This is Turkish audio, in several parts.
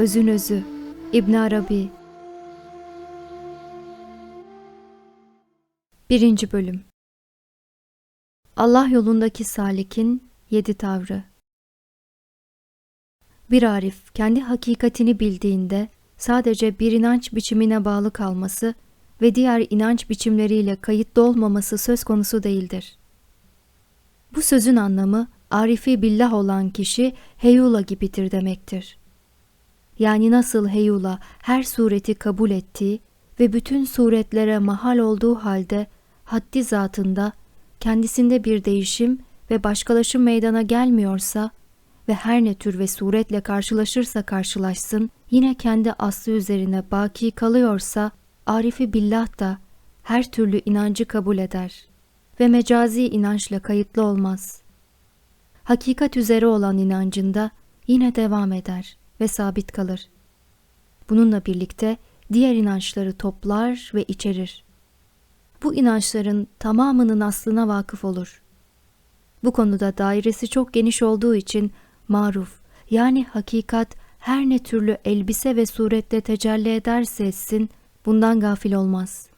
Özün Özü İbn Arabi 1. Bölüm Allah yolundaki salikin yedi tavrı Bir arif kendi hakikatini bildiğinde sadece bir inanç biçimine bağlı kalması ve diğer inanç biçimleriyle kayıtlı olmaması söz konusu değildir. Bu sözün anlamı arifi billah olan kişi heyula gibidir demektir. Yani nasıl heyula her sureti kabul ettiği ve bütün suretlere mahal olduğu halde haddi zatında kendisinde bir değişim ve başkalaşım meydana gelmiyorsa ve her ne tür ve suretle karşılaşırsa karşılaşsın yine kendi aslı üzerine baki kalıyorsa arifi billah da her türlü inancı kabul eder ve mecazi inançla kayıtlı olmaz. Hakikat üzere olan inancında yine devam eder ve sabit kalır. Bununla birlikte diğer inançları toplar ve içerir. Bu inançların tamamının aslına vakıf olur. Bu konuda dairesi çok geniş olduğu için maruf yani hakikat her ne türlü elbise ve surette tecelli ederse etsin bundan gafil olmaz.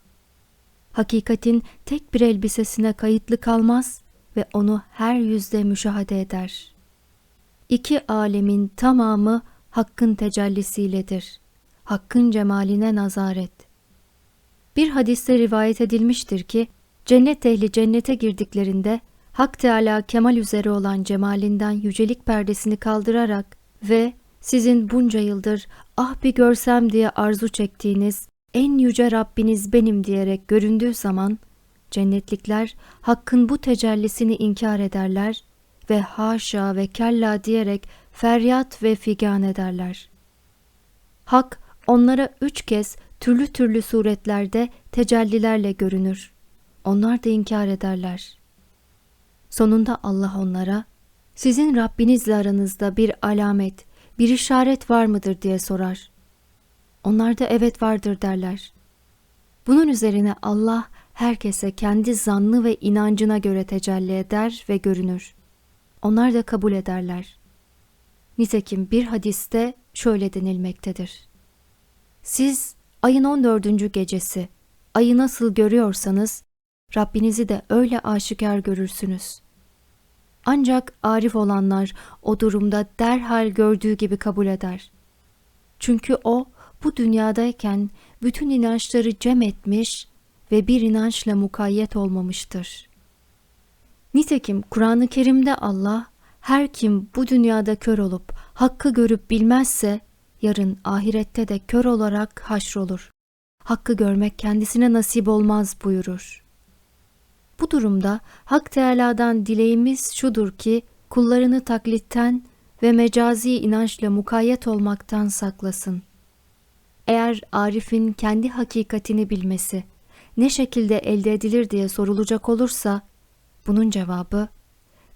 Hakikatin tek bir elbisesine kayıtlı kalmaz ve onu her yüzde müşahede eder. İki alemin tamamı Hakk'ın tecellisiyledir. Hakk'ın cemaline nazaret. Bir hadiste rivayet edilmiştir ki, cennet ehli cennete girdiklerinde Hak Teala kemal üzere olan cemalinden yücelik perdesini kaldırarak ve sizin bunca yıldır ah bir görsem diye arzu çektiğiniz en yüce Rabbiniz benim diyerek göründüğü zaman cennetlikler Hakk'ın bu tecellisini inkar ederler ve haşa ve kella diyerek feryat ve figan ederler. Hak onlara üç kez türlü türlü suretlerde tecellilerle görünür. Onlar da inkar ederler. Sonunda Allah onlara, sizin Rabbinizle aranızda bir alamet, bir işaret var mıdır diye sorar. Onlar da evet vardır derler. Bunun üzerine Allah herkese kendi zannı ve inancına göre tecelli eder ve görünür. Onlar da kabul ederler. Nitekim bir hadiste şöyle denilmektedir. Siz ayın 14. gecesi ayı nasıl görüyorsanız Rabbinizi de öyle aşikar görürsünüz. Ancak arif olanlar o durumda derhal gördüğü gibi kabul eder. Çünkü o bu dünyadayken bütün inançları cem etmiş ve bir inançla mukayyet olmamıştır. Nitekim Kur'an-ı Kerim'de Allah her kim bu dünyada kör olup hakkı görüp bilmezse yarın ahirette de kör olarak haşrolur. Hakkı görmek kendisine nasip olmaz buyurur. Bu durumda Hak Teâlâ'dan dileğimiz şudur ki kullarını taklitten ve mecazi inançla mukayyet olmaktan saklasın. Eğer Arif'in kendi hakikatini bilmesi ne şekilde elde edilir diye sorulacak olursa bunun cevabı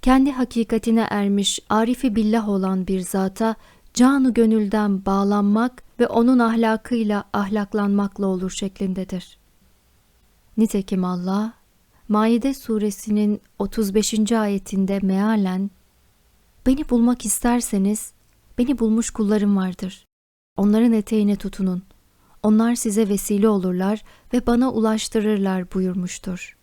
kendi hakikatine ermiş arifi billah olan bir zata canu gönülden bağlanmak ve onun ahlakıyla ahlaklanmakla olur şeklindedir. Nitekim Allah, Maide suresinin 35. ayetinde mealen, Beni bulmak isterseniz, beni bulmuş kullarım vardır. Onların eteğine tutunun. Onlar size vesile olurlar ve bana ulaştırırlar buyurmuştur.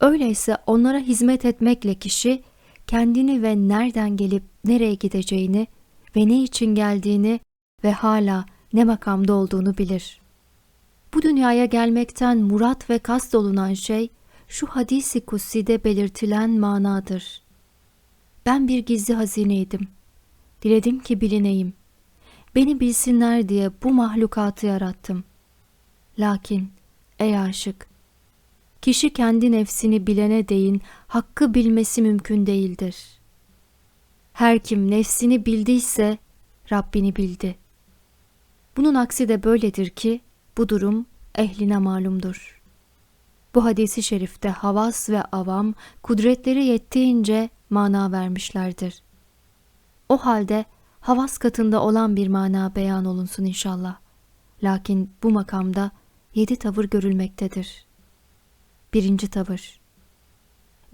Öyleyse onlara hizmet etmekle kişi kendini ve nereden gelip nereye gideceğini ve ne için geldiğini ve hala ne makamda olduğunu bilir. Bu dünyaya gelmekten murat ve kast olunan şey şu hadisi kutside belirtilen manadır. Ben bir gizli hazineydim. Diledim ki bilineyim. Beni bilsinler diye bu mahlukatı yarattım. Lakin ey aşık, kişi kendi nefsini bilene değin hakkı bilmesi mümkün değildir. Her kim nefsini bildiyse Rabbini bildi. Bunun aksi de böyledir ki bu durum ehline malumdur. Bu hadisi şerifte havas ve avam kudretleri yettiğince mana vermişlerdir. O halde havas katında olan bir mana beyan olunsun inşallah. Lakin bu makamda yedi tavır görülmektedir. Birinci tavır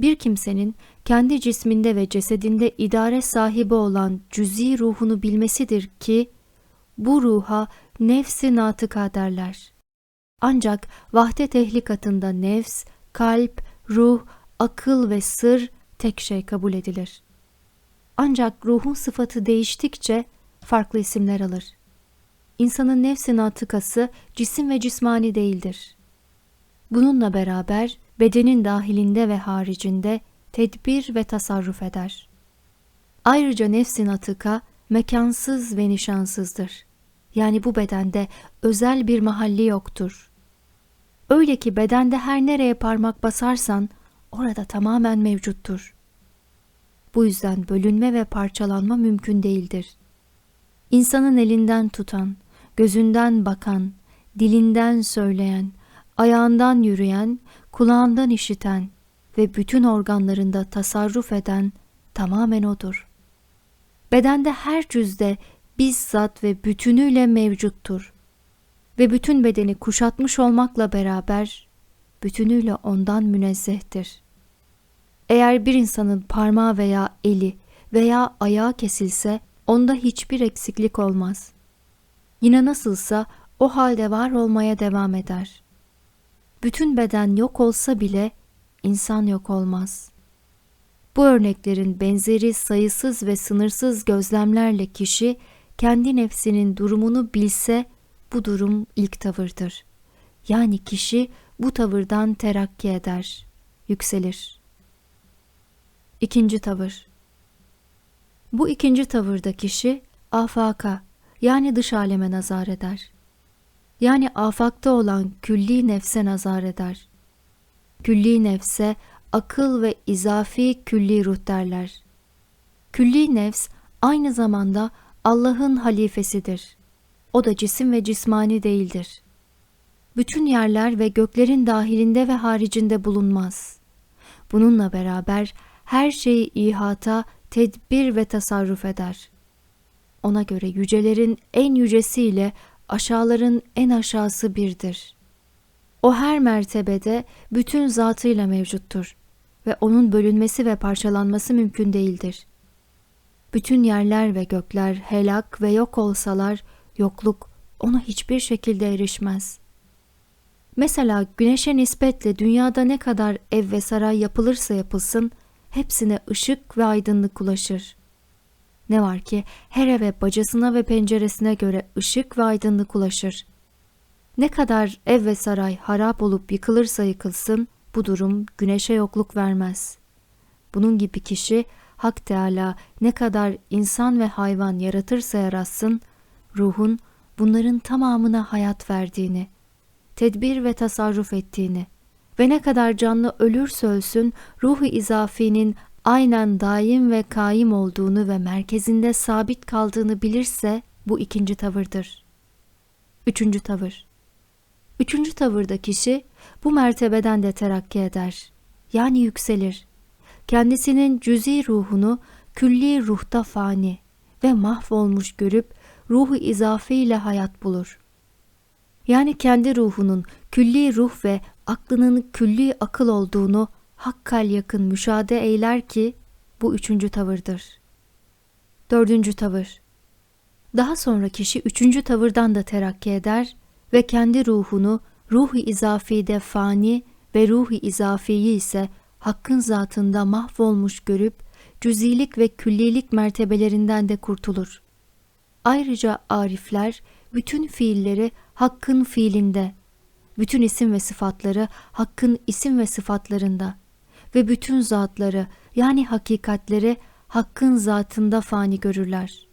Bir kimsenin kendi cisminde ve cesedinde idare sahibi olan cüzi ruhunu bilmesidir ki, bu ruha nefsi natıka derler. Ancak vahdet ehli katında nefs, kalp, ruh, akıl ve sır tek şey kabul edilir. Ancak ruhun sıfatı değiştikçe farklı isimler alır. İnsanın nefsi natıkası cisim ve cismani değildir. Bununla beraber bedenin dahilinde ve haricinde tedbir ve tasarruf eder. Ayrıca nefsin atıka mekansız ve nişansızdır. Yani bu bedende özel bir mahalli yoktur. Öyle ki bedende her nereye parmak basarsan orada tamamen mevcuttur. Bu yüzden bölünme ve parçalanma mümkün değildir. İnsanın elinden tutan, gözünden bakan, dilinden söyleyen, ayağından yürüyen, kulağından işiten ve bütün organlarında tasarruf eden tamamen odur. Bedende her cüzde bizzat ve bütünüyle mevcuttur. Ve bütün bedeni kuşatmış olmakla beraber bütünüyle ondan münezzehtir. Eğer bir insanın parmağı veya eli veya ayağı kesilse onda hiçbir eksiklik olmaz. Yine nasılsa o halde var olmaya devam eder. Bütün beden yok olsa bile insan yok olmaz. Bu örneklerin benzeri sayısız ve sınırsız gözlemlerle kişi kendi nefsinin durumunu bilse bu durum ilk tavırdır. Yani kişi bu tavırdan terakki eder, yükselir. İkinci tavır Bu ikinci tavırda kişi afaka yani dış aleme nazar eder. Yani afakta olan külli nefse nazar eder. Külli nefse akıl ve izafi külli ruh derler. Külli nefs aynı zamanda Allah'ın halifesidir. O da cisim ve cismani değildir. Bütün yerler ve göklerin dahilinde ve haricinde bulunmaz. Bununla beraber her şeyi ihata, tedbir ve tasarruf eder. Ona göre yücelerin en yücesiyle aşağıların en aşağısı birdir. O her mertebede bütün zatıyla mevcuttur ve onun bölünmesi ve parçalanması mümkün değildir. Bütün yerler ve gökler helak ve yok olsalar yokluk ona hiçbir şekilde erişmez. Mesela güneşe nispetle dünyada ne kadar ev ve saray yapılırsa yapılsın hepsine ışık ve aydınlık ulaşır. Ne var ki her eve bacasına ve penceresine göre ışık ve aydınlık ulaşır. Ne kadar ev ve saray harap olup yıkılırsa yıkılsın bu durum güneşe yokluk vermez. Bunun gibi kişi Hak Teala ne kadar insan ve hayvan yaratırsa yaratsın, ruhun bunların tamamına hayat verdiğini, tedbir ve tasarruf ettiğini ve ne kadar canlı ölürse ölsün ruhu izafinin aynen daim ve kaim olduğunu ve merkezinde sabit kaldığını bilirse bu ikinci tavırdır. Üçüncü tavır Üçüncü tavırda kişi bu mertebeden de terakki eder. Yani yükselir. Kendisinin cüzi ruhunu külli ruhta fani ve mahvolmuş görüp ruhu izafe ile hayat bulur. Yani kendi ruhunun külli ruh ve aklının külli akıl olduğunu hakkal yakın müşahede eyler ki bu üçüncü tavırdır. Dördüncü tavır Daha sonra kişi üçüncü tavırdan da terakki eder ve kendi ruhunu ruh-i izafide fani ve ruh-i izafiyi ise hakkın zatında mahvolmuş görüp cüzilik ve küllilik mertebelerinden de kurtulur. Ayrıca arifler bütün fiilleri hakkın fiilinde, bütün isim ve sıfatları hakkın isim ve sıfatlarında ve bütün zatları yani hakikatleri hakkın zatında fani görürler.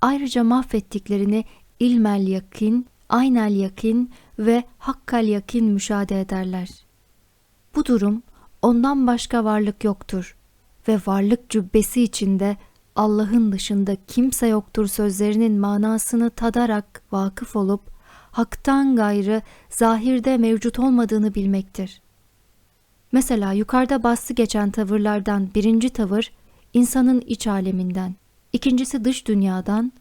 Ayrıca mahvettiklerini ilmel yakin, aynel yakin ve hakkal yakin müşahede ederler. Bu durum ondan başka varlık yoktur ve varlık cübbesi içinde Allah'ın dışında kimse yoktur sözlerinin manasını tadarak vakıf olup haktan gayrı zahirde mevcut olmadığını bilmektir. Mesela yukarıda bastı geçen tavırlardan birinci tavır insanın iç aleminden, ikincisi dış dünyadan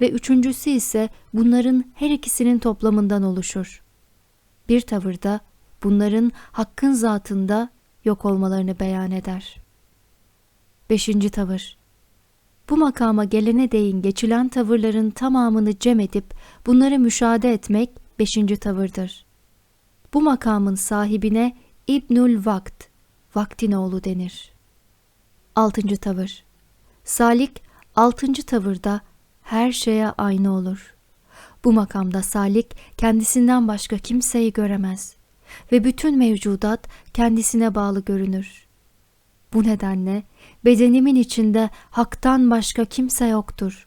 ve üçüncüsü ise bunların her ikisinin toplamından oluşur. Bir tavırda bunların hakkın zatında yok olmalarını beyan eder. Beşinci tavır Bu makama gelene değin geçilen tavırların tamamını cem edip bunları müşahede etmek beşinci tavırdır. Bu makamın sahibine İbnül Vakt, vaktin oğlu denir. Altıncı tavır Salik, altıncı tavırda her şeye aynı olur. Bu makamda salik kendisinden başka kimseyi göremez ve bütün mevcudat kendisine bağlı görünür. Bu nedenle bedenimin içinde haktan başka kimse yoktur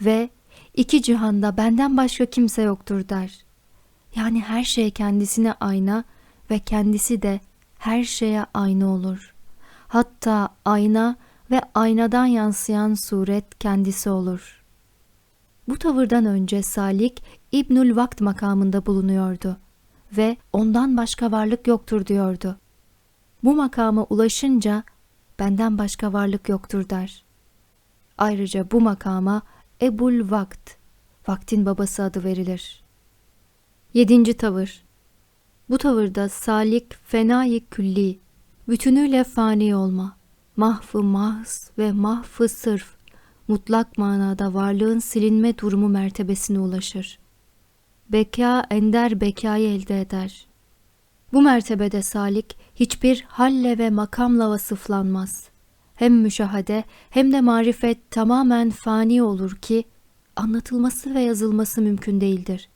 ve iki cihanda benden başka kimse yoktur der. Yani her şey kendisine ayna ve kendisi de her şeye aynı olur. Hatta ayna ve aynadan yansıyan suret kendisi olur. Bu tavırdan önce Salik İbnül Vakt makamında bulunuyordu ve ondan başka varlık yoktur diyordu. Bu makama ulaşınca benden başka varlık yoktur der. Ayrıca bu makama Ebul Vakt, vaktin babası adı verilir. Yedinci tavır Bu tavırda salik fenayı külli, bütünüyle fani olma, mahfı mahz ve mahfı sırf, mutlak manada varlığın silinme durumu mertebesine ulaşır. Beka ender bekayı elde eder. Bu mertebede salik hiçbir halle ve makamla vasıflanmaz. Hem müşahade hem de marifet tamamen fani olur ki anlatılması ve yazılması mümkün değildir.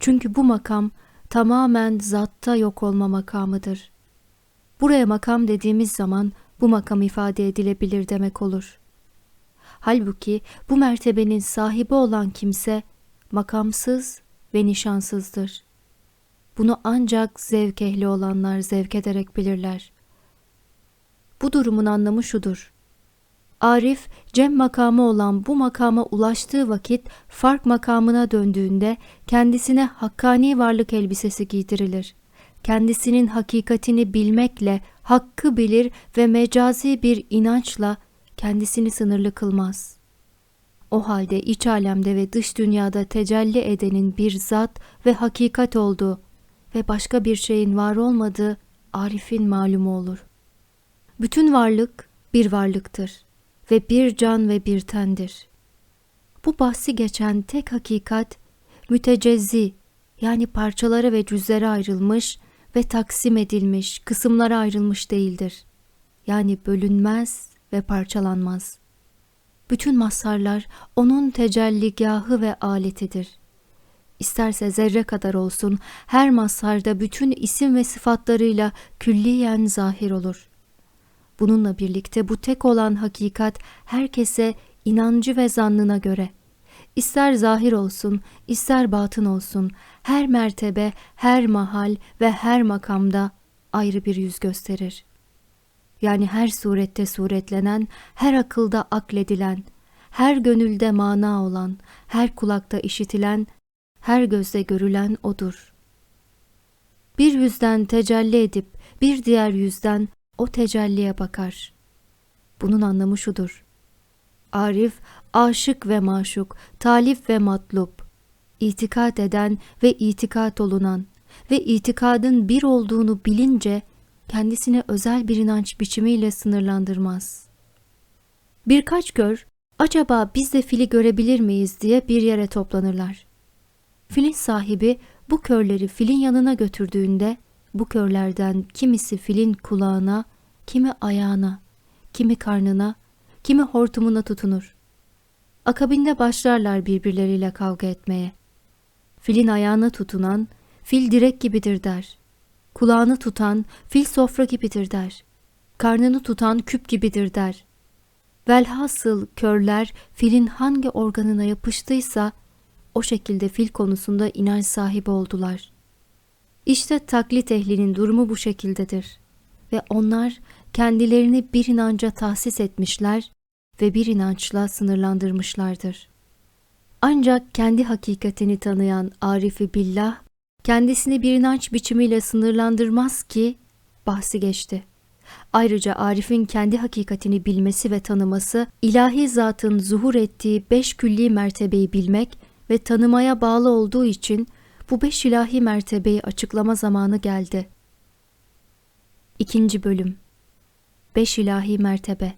Çünkü bu makam tamamen zatta yok olma makamıdır. Buraya makam dediğimiz zaman bu makam ifade edilebilir demek olur. Halbuki bu mertebenin sahibi olan kimse makamsız ve nişansızdır. Bunu ancak zevk ehli olanlar zevk ederek bilirler. Bu durumun anlamı şudur. Arif, cem makamı olan bu makama ulaştığı vakit fark makamına döndüğünde kendisine hakkani varlık elbisesi giydirilir. Kendisinin hakikatini bilmekle hakkı bilir ve mecazi bir inançla kendisini sınırlı kılmaz. O halde iç alemde ve dış dünyada tecelli edenin bir zat ve hakikat olduğu ve başka bir şeyin var olmadığı Arif'in malumu olur. Bütün varlık bir varlıktır ve bir can ve bir tendir. Bu bahsi geçen tek hakikat mütecezzi yani parçalara ve cüzlere ayrılmış ve taksim edilmiş, kısımlara ayrılmış değildir. Yani bölünmez ve parçalanmaz. Bütün mazharlar onun tecelligahı ve aletidir. İsterse zerre kadar olsun her mazharda bütün isim ve sıfatlarıyla külliyen zahir olur. Bununla birlikte bu tek olan hakikat herkese inancı ve zannına göre ister zahir olsun, ister batın olsun, her mertebe, her mahal ve her makamda ayrı bir yüz gösterir. Yani her surette suretlenen, her akılda akledilen, her gönülde mana olan, her kulakta işitilen, her gözde görülen odur. Bir yüzden tecelli edip bir diğer yüzden o tecelliye bakar. Bunun anlamı şudur. Arif, aşık ve maşuk, talip ve matlup, itikat eden ve itikat olunan ve itikadın bir olduğunu bilince kendisine özel bir inanç biçimiyle sınırlandırmaz. Birkaç kör, acaba biz de fili görebilir miyiz diye bir yere toplanırlar. Filin sahibi bu körleri filin yanına götürdüğünde bu körlerden kimisi filin kulağına, kimi ayağına, kimi karnına, kimi hortumuna tutunur. Akabinde başlarlar birbirleriyle kavga etmeye. Filin ayağına tutunan, fil direk gibidir der. Kulağını tutan, fil sofra gibidir der. Karnını tutan küp gibidir der. Velhasıl körler filin hangi organına yapıştıysa o şekilde fil konusunda inanç sahibi oldular. İşte taklit ehlinin durumu bu şekildedir. Ve onlar kendilerini bir inanca tahsis etmişler ve bir inançla sınırlandırmışlardır. Ancak kendi hakikatini tanıyan Arifi Billah, kendisini bir inanç biçimiyle sınırlandırmaz ki bahsi geçti. Ayrıca Arif'in kendi hakikatini bilmesi ve tanıması, ilahi zatın zuhur ettiği beş külli mertebeyi bilmek ve tanımaya bağlı olduğu için bu beş ilahi mertebeyi açıklama zamanı geldi. İkinci bölüm Beş ilahi mertebe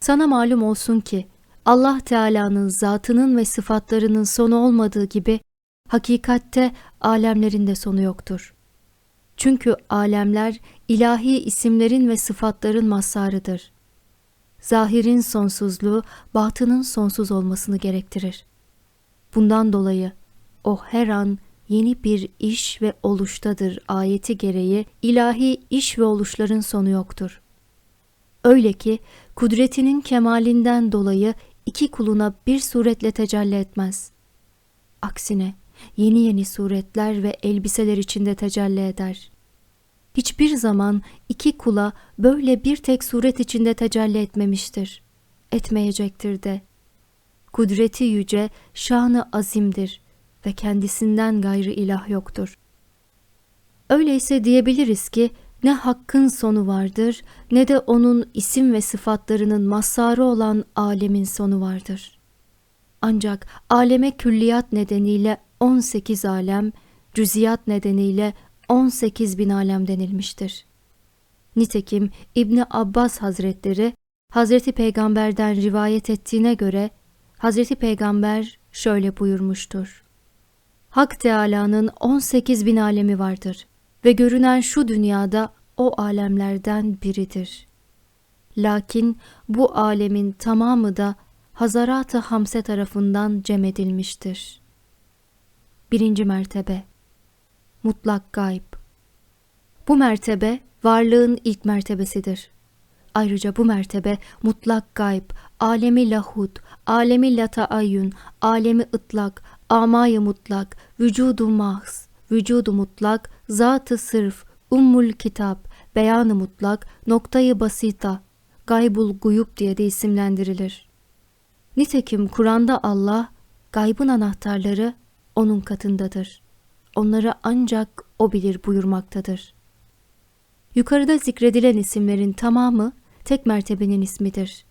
Sana malum olsun ki Allah Teala'nın zatının ve sıfatlarının sonu olmadığı gibi hakikatte alemlerin de sonu yoktur. Çünkü alemler ilahi isimlerin ve sıfatların mazharıdır. Zahirin sonsuzluğu batının sonsuz olmasını gerektirir. Bundan dolayı o her an yeni bir iş ve oluştadır ayeti gereği ilahi iş ve oluşların sonu yoktur. Öyle ki kudretinin kemalinden dolayı iki kuluna bir suretle tecelli etmez. Aksine yeni yeni suretler ve elbiseler içinde tecelli eder. Hiçbir zaman iki kula böyle bir tek suret içinde tecelli etmemiştir. Etmeyecektir de. Kudreti yüce, şanı azimdir ve kendisinden gayrı ilah yoktur. Öyleyse diyebiliriz ki ne hakkın sonu vardır ne de onun isim ve sıfatlarının mazharı olan alemin sonu vardır. Ancak aleme külliyat nedeniyle 18 alem, cüziyat nedeniyle 18 bin alem denilmiştir. Nitekim İbni Abbas Hazretleri Hazreti Peygamber'den rivayet ettiğine göre Hazreti Peygamber şöyle buyurmuştur. Hak Teâlâ'nın 18 bin alemi vardır ve görünen şu dünyada o alemlerden biridir. Lakin bu alemin tamamı da Hazarat-ı Hamse tarafından cem edilmiştir. Birinci mertebe Mutlak gayb Bu mertebe varlığın ilk mertebesidir. Ayrıca bu mertebe mutlak gayb, alemi lahut, alemi lataayyün, alemi ıtlak, amayı mutlak, vücudu mahz, vücudu mutlak, zatı sırf, ummul kitap, beyanı mutlak, noktayı basita, gaybul guyub diye de isimlendirilir. Nitekim Kur'an'da Allah, gaybın anahtarları onun katındadır. Onları ancak O bilir buyurmaktadır. Yukarıda zikredilen isimlerin tamamı tek mertebenin ismidir.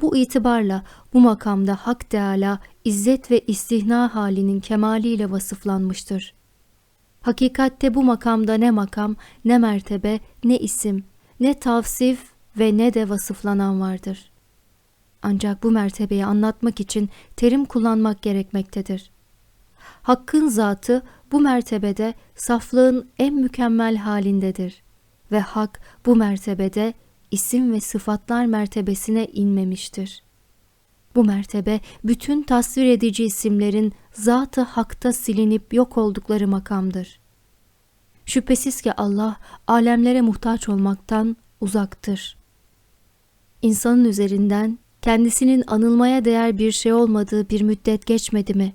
Bu itibarla bu makamda Hak Teala izzet ve istihna halinin kemaliyle vasıflanmıştır. Hakikatte bu makamda ne makam, ne mertebe, ne isim, ne tavsif ve ne de vasıflanan vardır. Ancak bu mertebeyi anlatmak için terim kullanmak gerekmektedir. Hakkın zatı bu mertebede saflığın en mükemmel halindedir ve hak bu mertebede isim ve sıfatlar mertebesine inmemiştir. Bu mertebe bütün tasvir edici isimlerin zatı hakta silinip yok oldukları makamdır. Şüphesiz ki Allah alemlere muhtaç olmaktan uzaktır. İnsanın üzerinden kendisinin anılmaya değer bir şey olmadığı bir müddet geçmedi mi?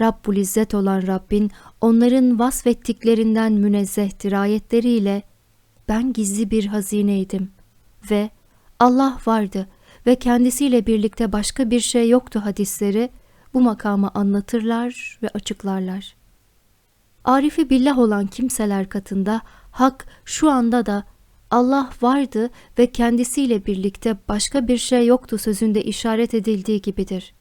Rabbul İzzet olan Rabbin onların vasfettiklerinden münezzehtir ayetleriyle ben gizli bir hazineydim ve Allah vardı ve kendisiyle birlikte başka bir şey yoktu hadisleri bu makamı anlatırlar ve açıklarlar. Arifi billah olan kimseler katında hak şu anda da Allah vardı ve kendisiyle birlikte başka bir şey yoktu sözünde işaret edildiği gibidir.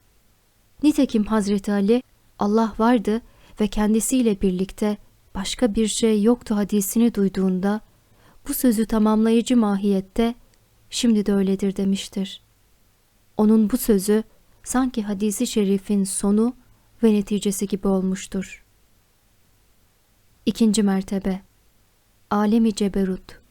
Nitekim Hazreti Ali Allah vardı ve kendisiyle birlikte başka bir şey yoktu hadisini duyduğunda bu sözü tamamlayıcı mahiyette şimdi de öyledir demiştir. Onun bu sözü sanki hadisi şerifin sonu ve neticesi gibi olmuştur. İkinci mertebe Alemi Ceberut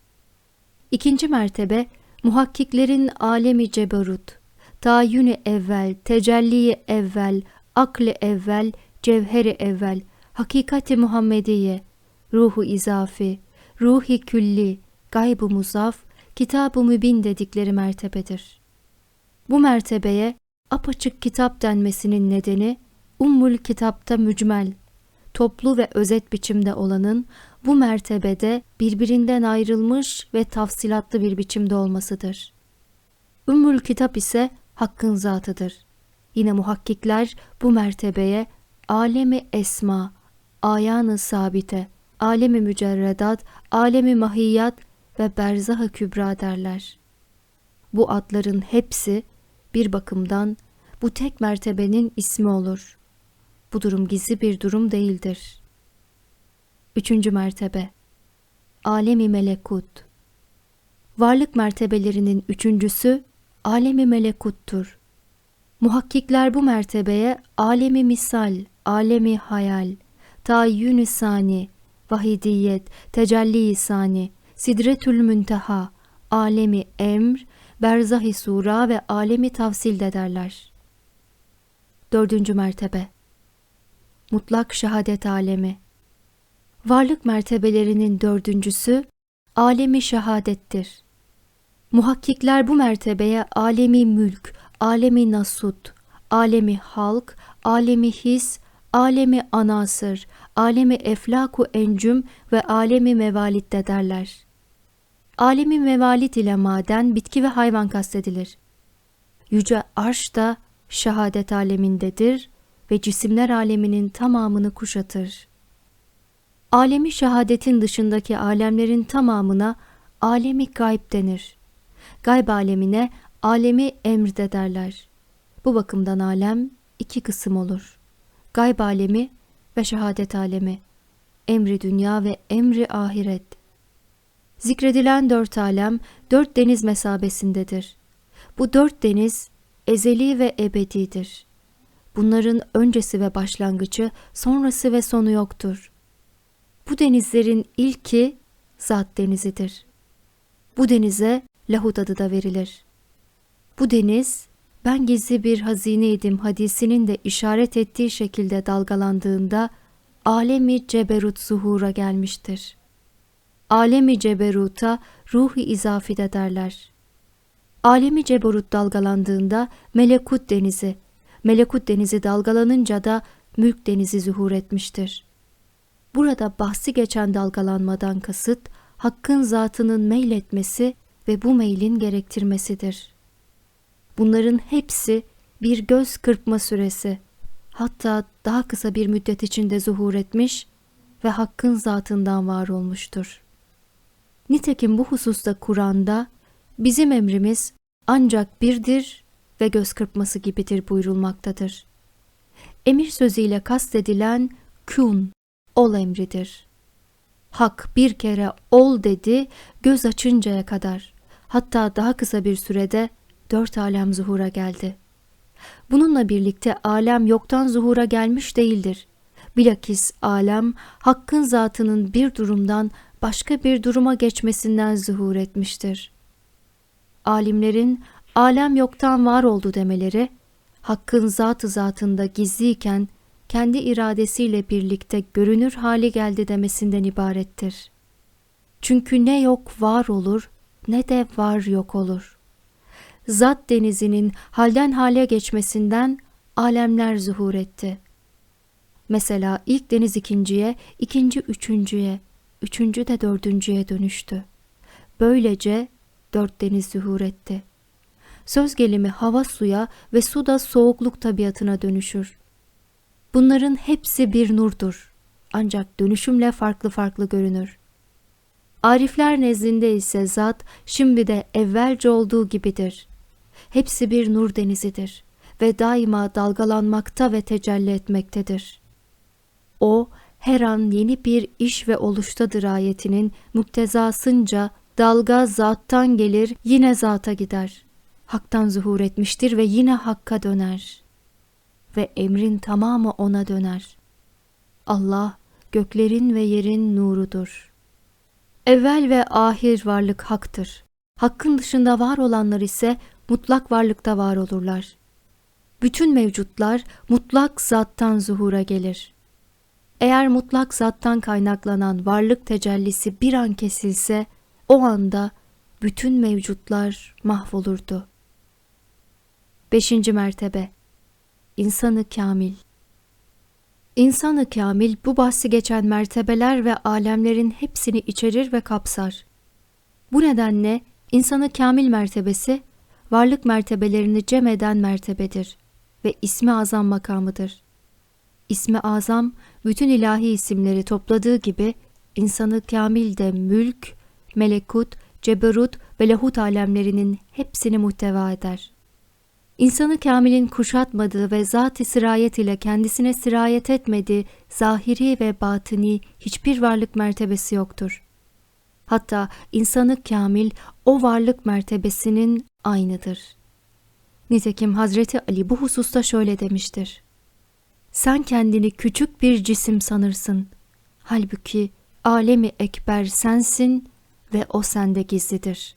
İkinci mertebe muhakkiklerin alemi ceberut, tayyünü evvel, tecelli evvel, akli evvel, cevheri evvel, hakikati Muhammediye, ruhu izafi, ruhi külli, gayb-ı muzaf, kitab-ı mübin dedikleri mertebedir. Bu mertebeye apaçık kitap denmesinin nedeni, Ummul Kitap'ta mücmel, toplu ve özet biçimde olanın bu mertebede birbirinden ayrılmış ve tafsilatlı bir biçimde olmasıdır. Ümmül Kitap ise Hakk'ın zatıdır. Yine muhakkikler bu mertebeye alemi esma, ayanı sabite, alemi mücerredat, alemi mahiyat ve berzah-ı kübra derler. Bu adların hepsi bir bakımdan bu tek mertebenin ismi olur. Bu durum gizli bir durum değildir. Üçüncü mertebe Alemi melekut Varlık mertebelerinin üçüncüsü alemi melekuttur. Muhakkikler bu mertebeye alemi misal, alemi hayal, tayyün sani, vahidiyet, tecelli sani, sidretül münteha, alemi emr, berzah-i sura ve alemi tavsil de derler. Dördüncü mertebe Mutlak şehadet alemi Varlık mertebelerinin dördüncüsü alemi şehadettir. Muhakkikler bu mertebeye alemi mülk, alemi nasut, alemi halk, alemi his, alemi anasır, alemi eflaku encüm ve alemi mevalit de derler. Alemi mevalit ile maden, bitki ve hayvan kastedilir. Yüce arş da şehadet alemindedir ve cisimler aleminin tamamını kuşatır. Alemi şehadetin dışındaki alemlerin tamamına alemi gayb denir. Gayb alemine alemi emr de derler. Bu bakımdan alem iki kısım olur. Gayb alemi ve şehadet alemi. Emri dünya ve emri ahiret. Zikredilen dört alem dört deniz mesabesindedir. Bu dört deniz ezeli ve ebedidir. Bunların öncesi ve başlangıcı, sonrası ve sonu yoktur. Bu denizlerin ilki Zat denizidir. Bu denize Lahut adı da verilir. Bu deniz, ben gizli bir hazineydim hadisinin de işaret ettiği şekilde dalgalandığında alemi ceberut zuhura gelmiştir. Alemi ceberuta ruhi izafide derler. Alemi ceberut dalgalandığında melekut denizi, melekut denizi dalgalanınca da mülk denizi zuhur etmiştir. Burada bahsi geçen dalgalanmadan kasıt, Hakk'ın zatının meyletmesi ve bu meylin gerektirmesidir. Bunların hepsi bir göz kırpma süresi, hatta daha kısa bir müddet içinde zuhur etmiş ve Hakk'ın zatından var olmuştur. Nitekim bu hususta Kur'an'da bizim emrimiz ancak birdir ve göz kırpması gibidir buyurulmaktadır. Emir sözüyle kastedilen kün, ol emridir. Hak bir kere ol dedi göz açıncaya kadar. Hatta daha kısa bir sürede dört alem zuhura geldi. Bununla birlikte alem yoktan zuhura gelmiş değildir. Bilakis alem hakkın zatının bir durumdan başka bir duruma geçmesinden zuhur etmiştir. Alimlerin alem yoktan var oldu demeleri, hakkın zatı zatında gizliyken kendi iradesiyle birlikte görünür hali geldi demesinden ibarettir. Çünkü ne yok var olur ne de var yok olur. Zat denizinin halden hale geçmesinden alemler zuhur etti. Mesela ilk deniz ikinciye, ikinci üçüncüye, üçüncü de dördüncüye dönüştü. Böylece dört deniz zuhur etti. Söz gelimi hava suya ve su da soğukluk tabiatına dönüşür. Bunların hepsi bir nurdur. Ancak dönüşümle farklı farklı görünür. Arifler nezdinde ise zat şimdi de evvelce olduğu gibidir. Hepsi bir nur denizidir ve daima dalgalanmakta ve tecelli etmektedir. O her an yeni bir iş ve oluştadır ayetinin muktezasınca dalga zattan gelir yine zata gider. Hak'tan zuhur etmiştir ve yine Hakk'a döner. Ve emrin tamamı ona döner. Allah göklerin ve yerin nurudur. Evvel ve ahir varlık haktır. Hakkın dışında var olanlar ise mutlak varlıkta var olurlar. Bütün mevcutlar mutlak zattan zuhura gelir. Eğer mutlak zattan kaynaklanan varlık tecellisi bir an kesilse, o anda bütün mevcutlar mahvolurdu. Beşinci mertebe İnsanı Kamil İnsanı Kamil bu bahsi geçen mertebeler ve alemlerin hepsini içerir ve kapsar. Bu nedenle insanı kamil mertebesi varlık mertebelerini cem eden mertebedir ve ismi azam makamıdır. İsmi azam bütün ilahi isimleri topladığı gibi insanı kamil de mülk, melekut, ceberut ve lahut alemlerinin hepsini muhteva eder. İnsanı kamilin kuşatmadığı ve zat-ı sirayet ile kendisine sirayet etmediği zahiri ve batini hiçbir varlık mertebesi yoktur. Hatta insanı kamil o varlık mertebesinin aynıdır. Nitekim Hazreti Ali bu hususta şöyle demiştir. Sen kendini küçük bir cisim sanırsın. Halbuki alemi ekber sensin ve o sende gizlidir.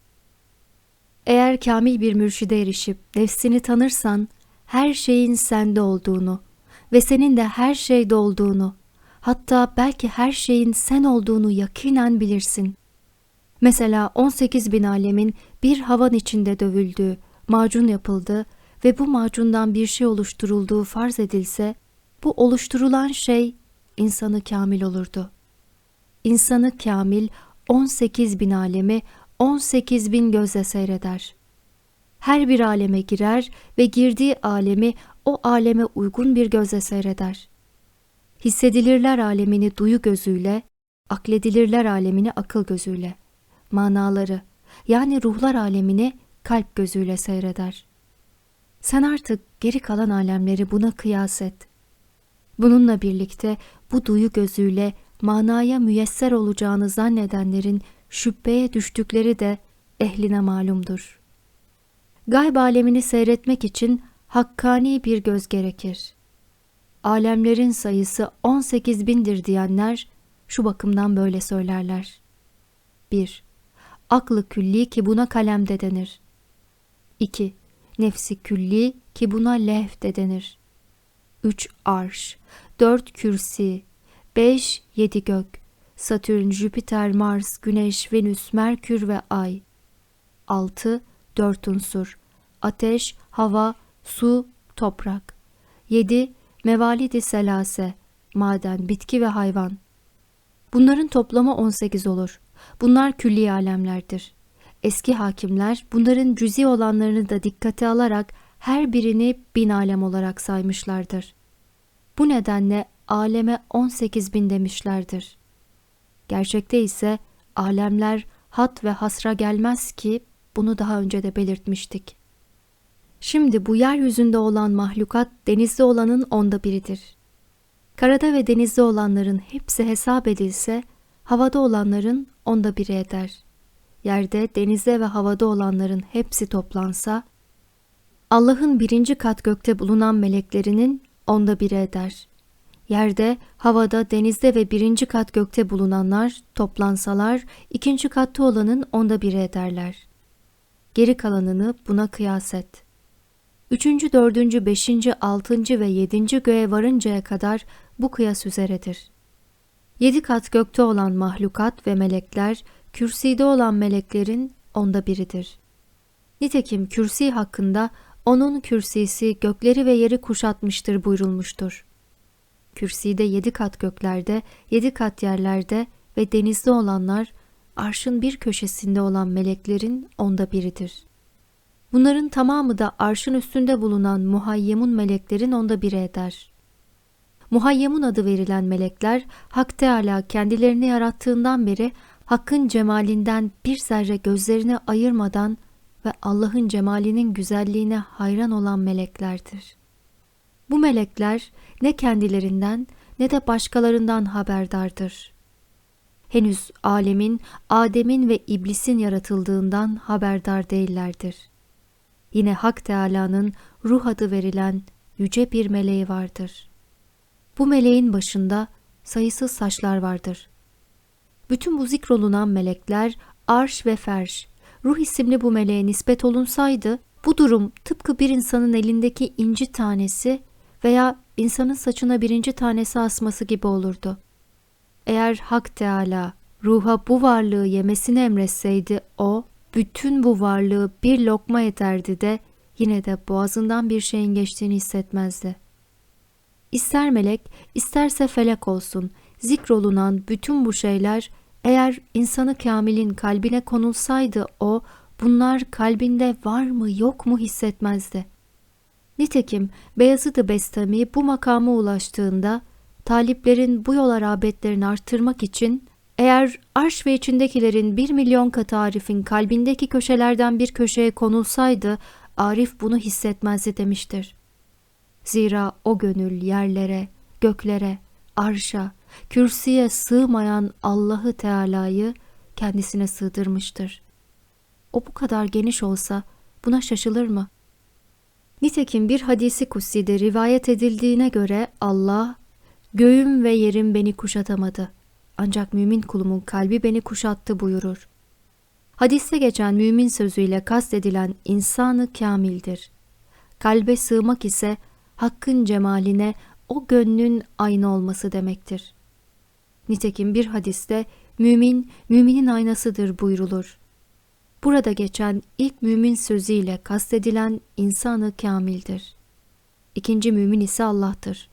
Eğer kamil bir mürşide erişip nefsini tanırsan, her şeyin sende olduğunu ve senin de her şeyde olduğunu, hatta belki her şeyin sen olduğunu yakinen bilirsin. Mesela 18 bin alemin bir havan içinde dövüldüğü, macun yapıldı ve bu macundan bir şey oluşturulduğu farz edilse, bu oluşturulan şey insanı kamil olurdu. İnsanı kamil 18 bin alemi 18 bin gözle seyreder. Her bir aleme girer ve girdiği alemi o aleme uygun bir gözle seyreder. Hissedilirler alemini duyu gözüyle, akledilirler alemini akıl gözüyle. Manaları yani ruhlar alemini kalp gözüyle seyreder. Sen artık geri kalan alemleri buna kıyas et. Bununla birlikte bu duyu gözüyle manaya müyesser olacağını zannedenlerin şüpheye düştükleri de ehline malumdur. Gayb alemini seyretmek için hakkani bir göz gerekir. Alemlerin sayısı 18 bindir diyenler şu bakımdan böyle söylerler. 1. Aklı külli ki buna kalem de denir. 2. Nefsi külli ki buna lehv de denir. 3. Arş 4. Kürsi 5. Yedi gök Satürn, Jüpiter, Mars, Güneş, Venüs, Merkür ve Ay 6. Dört unsur Ateş, hava, su, toprak 7. Mevalidi selase Maden, bitki ve hayvan Bunların toplamı 18 olur. Bunlar külli alemlerdir. Eski hakimler bunların cüzi olanlarını da dikkate alarak her birini bin alem olarak saymışlardır. Bu nedenle aleme 18 bin demişlerdir. Gerçekte ise alemler hat ve hasra gelmez ki bunu daha önce de belirtmiştik. Şimdi bu yeryüzünde olan mahlukat denizde olanın onda biridir. Karada ve denizde olanların hepsi hesap edilse havada olanların onda biri eder. Yerde, denizde ve havada olanların hepsi toplansa Allah'ın birinci kat gökte bulunan meleklerinin onda biri eder. Yerde, havada, denizde ve birinci kat gökte bulunanlar toplansalar ikinci katta olanın onda biri ederler. Geri kalanını buna kıyas et. Üçüncü, dördüncü, beşinci, altıncı ve yedinci göğe varıncaya kadar bu kıyas üzeredir. Yedi kat gökte olan mahlukat ve melekler, kürside olan meleklerin onda biridir. Nitekim kürsi hakkında onun kürsisi gökleri ve yeri kuşatmıştır buyurulmuştur. Kürside yedi kat göklerde, yedi kat yerlerde ve denizde olanlar, arşın bir köşesinde olan meleklerin onda biridir. Bunların tamamı da arşın üstünde bulunan muhayyemun meleklerin onda biri eder. Muhayyemun adı verilen melekler, Hak Teala kendilerini yarattığından beri Hakk'ın cemalinden bir zerre gözlerini ayırmadan ve Allah'ın cemalinin güzelliğine hayran olan meleklerdir. Bu melekler ne kendilerinden ne de başkalarından haberdardır. Henüz alemin, Adem'in ve iblisin yaratıldığından haberdar değillerdir. Yine Hak Teala'nın ruh adı verilen yüce bir meleği vardır. Bu meleğin başında sayısız saçlar vardır. Bütün bu zikrolunan melekler arş ve ferş, ruh isimli bu meleğe nispet olunsaydı, bu durum tıpkı bir insanın elindeki inci tanesi veya insanın saçına birinci tanesi asması gibi olurdu. Eğer Hak Teala ruha bu varlığı yemesini emretseydi o, bütün bu varlığı bir lokma ederdi de yine de boğazından bir şeyin geçtiğini hissetmezdi. İster melek, isterse felek olsun, zikrolunan bütün bu şeyler eğer insanı kamilin kalbine konulsaydı o, bunlar kalbinde var mı yok mu hissetmezdi. Nitekim Beyazıt-ı Bestami bu makama ulaştığında taliplerin bu yola rağbetlerini arttırmak için eğer arş ve içindekilerin bir milyon katı Arif'in kalbindeki köşelerden bir köşeye konulsaydı Arif bunu hissetmezdi demiştir. Zira o gönül yerlere, göklere, arşa, kürsüye sığmayan Allah'ı Teala'yı kendisine sığdırmıştır. O bu kadar geniş olsa buna şaşılır mı? Nitekim bir hadisi kutsi'de rivayet edildiğine göre Allah, göğüm ve yerim beni kuşatamadı. Ancak mümin kulumun kalbi beni kuşattı buyurur. Hadiste geçen mümin sözüyle kastedilen insanı kamildir. Kalbe sığmak ise hakkın cemaline o gönlün aynı olması demektir. Nitekim bir hadiste mümin, müminin aynasıdır buyrulur. Burada geçen ilk mümin sözüyle kastedilen insanı kamildir. İkinci mümin ise Allah'tır.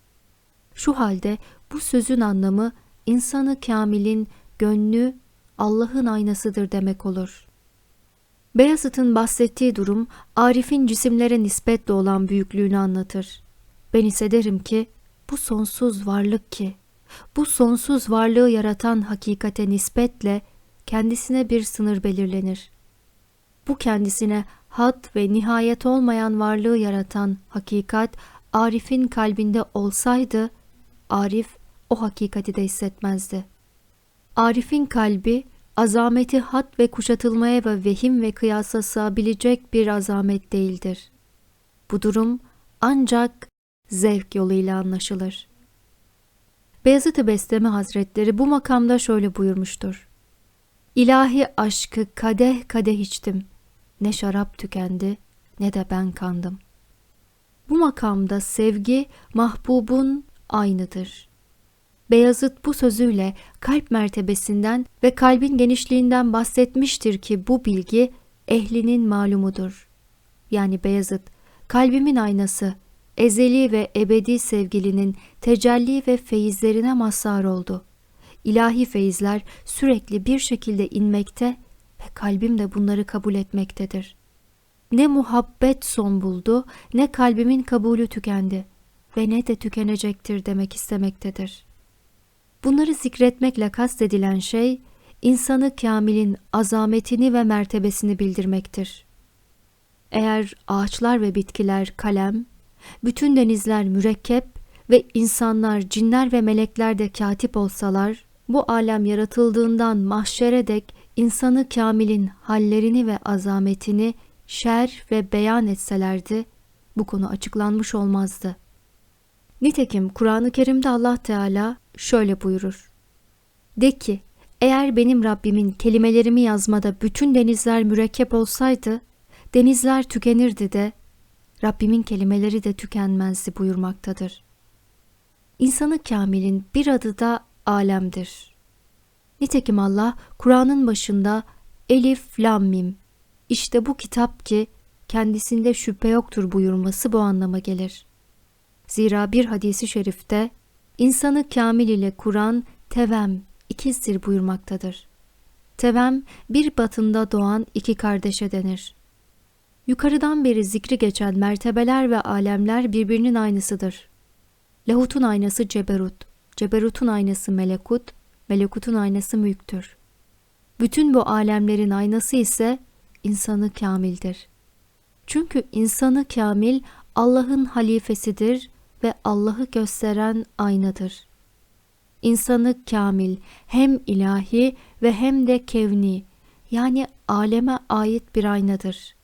Şu halde bu sözün anlamı insanı kamilin gönlü Allah'ın aynasıdır demek olur. Beyazıt'ın bahsettiği durum Arif'in cisimlere nispetle olan büyüklüğünü anlatır. Ben ise derim ki bu sonsuz varlık ki, bu sonsuz varlığı yaratan hakikate nispetle kendisine bir sınır belirlenir. Bu kendisine had ve nihayet olmayan varlığı yaratan hakikat Arif'in kalbinde olsaydı, Arif o hakikati de hissetmezdi. Arif'in kalbi azameti had ve kuşatılmaya ve vehim ve kıyasa sığabilecek bir azamet değildir. Bu durum ancak zevk yoluyla anlaşılır. Beyazıt-ı Bestami Hazretleri bu makamda şöyle buyurmuştur. İlahi aşkı kadeh kadeh içtim. Ne şarap tükendi ne de ben kandım. Bu makamda sevgi mahbubun aynıdır. Beyazıt bu sözüyle kalp mertebesinden ve kalbin genişliğinden bahsetmiştir ki bu bilgi ehlinin malumudur. Yani Beyazıt, kalbimin aynası, ezeli ve ebedi sevgilinin tecelli ve feyizlerine mazhar oldu. İlahi feyizler sürekli bir şekilde inmekte ve kalbim de bunları kabul etmektedir. Ne muhabbet son buldu, ne kalbimin kabulü tükendi ve ne de tükenecektir demek istemektedir. Bunları zikretmekle kastedilen şey, insanı kamilin azametini ve mertebesini bildirmektir. Eğer ağaçlar ve bitkiler kalem, bütün denizler mürekkep ve insanlar, cinler ve melekler de katip olsalar, bu alem yaratıldığından mahşere dek insanı kamilin hallerini ve azametini şer ve beyan etselerdi, bu konu açıklanmış olmazdı. Nitekim Kur'an-ı Kerim'de Allah Teala şöyle buyurur. De ki, eğer benim Rabbimin kelimelerimi yazmada bütün denizler mürekkep olsaydı, denizler tükenirdi de, Rabbimin kelimeleri de tükenmezdi buyurmaktadır. İnsanı kamilin bir adı da alemdir. Nitekim Allah Kur'an'ın başında Elif Lam Mim işte bu kitap ki kendisinde şüphe yoktur buyurması bu anlama gelir. Zira bir hadisi şerifte insanı kamil ile Kur'an tevem ikizdir buyurmaktadır. Tevem bir batında doğan iki kardeşe denir. Yukarıdan beri zikri geçen mertebeler ve alemler birbirinin aynısıdır. Lahut'un aynası Ceberut, Ceberut'un aynası Melekut, Melekut'un aynası Mülktür. Bütün bu alemlerin aynası ise insanı kamildir. Çünkü insanı kamil Allah'ın halifesidir ve Allah'ı gösteren aynadır. İnsanı kamil hem ilahi ve hem de kevni yani aleme ait bir aynadır.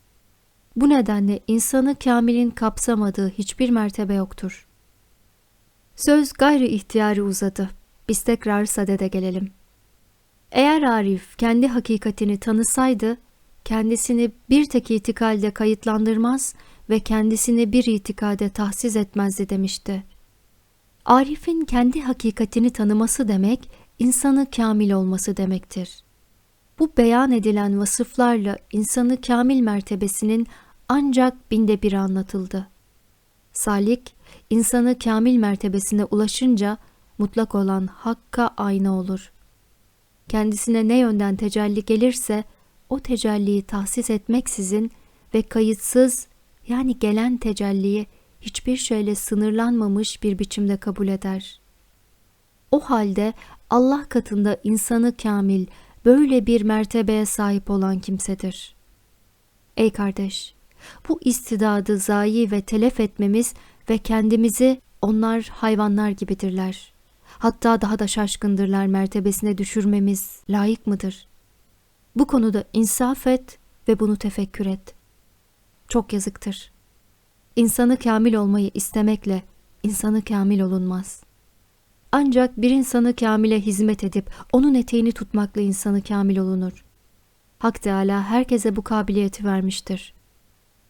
Bu nedenle insanı kamilin kapsamadığı hiçbir mertebe yoktur. Söz gayri ihtiyari uzadı. Biz tekrar sadede gelelim. Eğer Arif kendi hakikatini tanısaydı, kendisini bir tek itikalde kayıtlandırmaz ve kendisini bir itikade tahsis etmezdi demişti. Arif'in kendi hakikatini tanıması demek, insanı kamil olması demektir. Bu beyan edilen vasıflarla insanı kamil mertebesinin ancak binde bir anlatıldı. Salik, insanı kamil mertebesine ulaşınca mutlak olan hakka aynı olur. Kendisine ne yönden tecelli gelirse o tecelliyi tahsis etmeksizin ve kayıtsız yani gelen tecelliyi hiçbir şeyle sınırlanmamış bir biçimde kabul eder. O halde Allah katında insanı kamil, böyle bir mertebeye sahip olan kimsedir. Ey kardeş, bu istidadı zayi ve telef etmemiz ve kendimizi onlar hayvanlar gibidirler. Hatta daha da şaşkındırlar mertebesine düşürmemiz layık mıdır? Bu konuda insaf et ve bunu tefekkür et. Çok yazıktır. insanı kamil olmayı istemekle insanı kamil olunmaz. Ancak bir insanı kamile hizmet edip onun eteğini tutmakla insanı kamil olunur. Hak Teala herkese bu kabiliyeti vermiştir.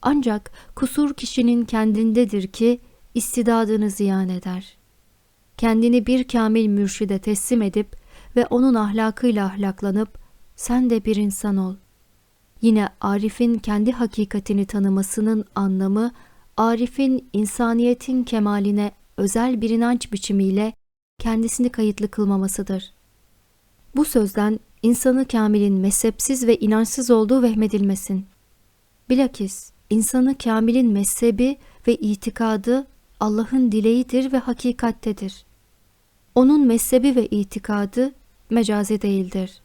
Ancak kusur kişinin kendindedir ki istidadını ziyan eder. Kendini bir kamil mürşide teslim edip ve onun ahlakıyla ahlaklanıp sen de bir insan ol. Yine Arif'in kendi hakikatini tanımasının anlamı Arif'in insaniyetin kemaline özel bir inanç biçimiyle kendisini kayıtlı kılmamasıdır. Bu sözden insanı kamilin mezhepsiz ve inançsız olduğu vehmedilmesin. Bilakis insanı kamilin mezhebi ve itikadı Allah'ın dileğidir ve hakikattedir. Onun mezhebi ve itikadı mecazi değildir.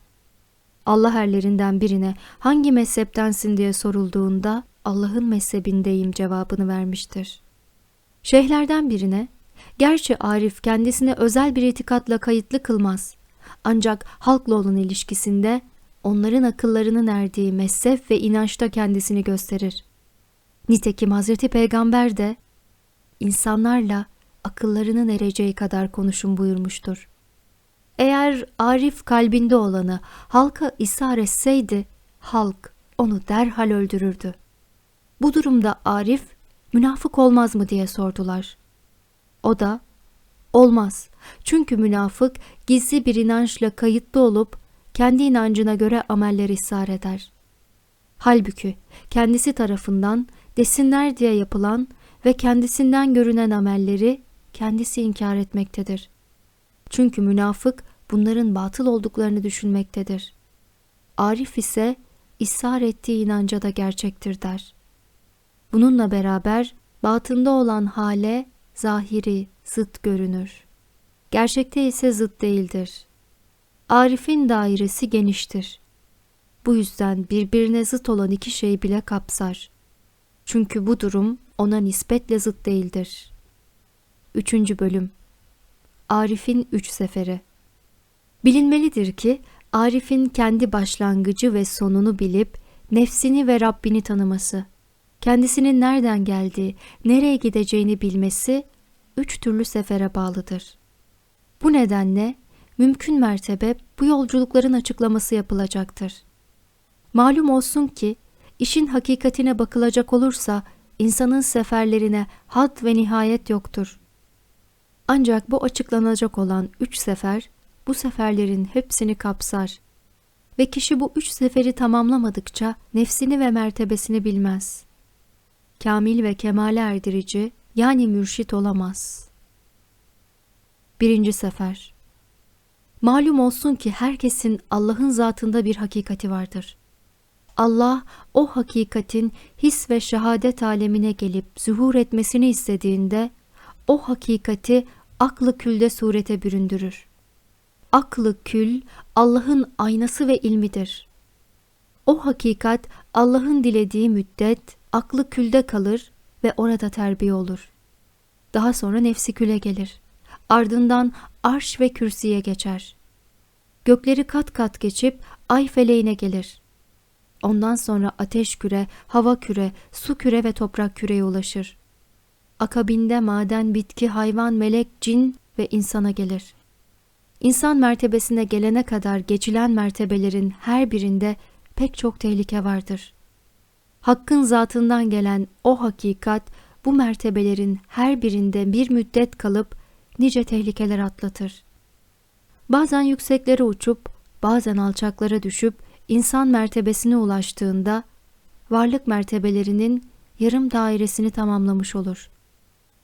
Allah erlerinden birine hangi mezheptensin diye sorulduğunda Allah'ın mezhebindeyim cevabını vermiştir. Şeyhlerden birine, gerçi Arif kendisine özel bir itikatla kayıtlı kılmaz. Ancak halkla olan ilişkisinde onların akıllarının erdiği mezhep ve inançta kendisini gösterir. Nitekim Hazreti Peygamber de insanlarla akıllarının ereceği kadar konuşun buyurmuştur. Eğer Arif kalbinde olanı halka ishar etseydi, halk onu derhal öldürürdü. Bu durumda Arif, münafık olmaz mı diye sordular. O da, olmaz. Çünkü münafık gizli bir inançla kayıtlı olup, kendi inancına göre ameller ishar eder. Halbuki kendisi tarafından desinler diye yapılan ve kendisinden görünen amelleri kendisi inkar etmektedir. Çünkü münafık bunların batıl olduklarını düşünmektedir. Arif ise ishar ettiği inanca da gerçektir der. Bununla beraber batında olan hale zahiri, zıt görünür. Gerçekte ise zıt değildir. Arif'in dairesi geniştir. Bu yüzden birbirine zıt olan iki şey bile kapsar. Çünkü bu durum ona nispetle zıt değildir. Üçüncü bölüm Arif'in üç seferi Bilinmelidir ki Arif'in kendi başlangıcı ve sonunu bilip nefsini ve Rabbini tanıması, kendisinin nereden geldiği, nereye gideceğini bilmesi üç türlü sefere bağlıdır. Bu nedenle mümkün mertebe bu yolculukların açıklaması yapılacaktır. Malum olsun ki işin hakikatine bakılacak olursa insanın seferlerine had ve nihayet yoktur. Ancak bu açıklanacak olan üç sefer bu seferlerin hepsini kapsar ve kişi bu üç seferi tamamlamadıkça nefsini ve mertebesini bilmez. Kamil ve kemale erdirici yani mürşit olamaz. Birinci sefer Malum olsun ki herkesin Allah'ın zatında bir hakikati vardır. Allah o hakikatin his ve şehadet alemine gelip zuhur etmesini istediğinde o hakikati aklı külde surete büründürür. Aklı kül Allah'ın aynası ve ilmidir. O hakikat Allah'ın dilediği müddet aklı külde kalır ve orada terbiye olur. Daha sonra nefsi küle gelir. Ardından arş ve kürsüye geçer. Gökleri kat kat geçip ay feleğine gelir. Ondan sonra ateş küre, hava küre, su küre ve toprak küreye ulaşır. Akabinde maden, bitki, hayvan, melek, cin ve insana gelir. İnsan mertebesine gelene kadar geçilen mertebelerin her birinde pek çok tehlike vardır. Hakkın zatından gelen o hakikat bu mertebelerin her birinde bir müddet kalıp nice tehlikeler atlatır. Bazen yükseklere uçup, bazen alçaklara düşüp insan mertebesine ulaştığında varlık mertebelerinin yarım dairesini tamamlamış olur.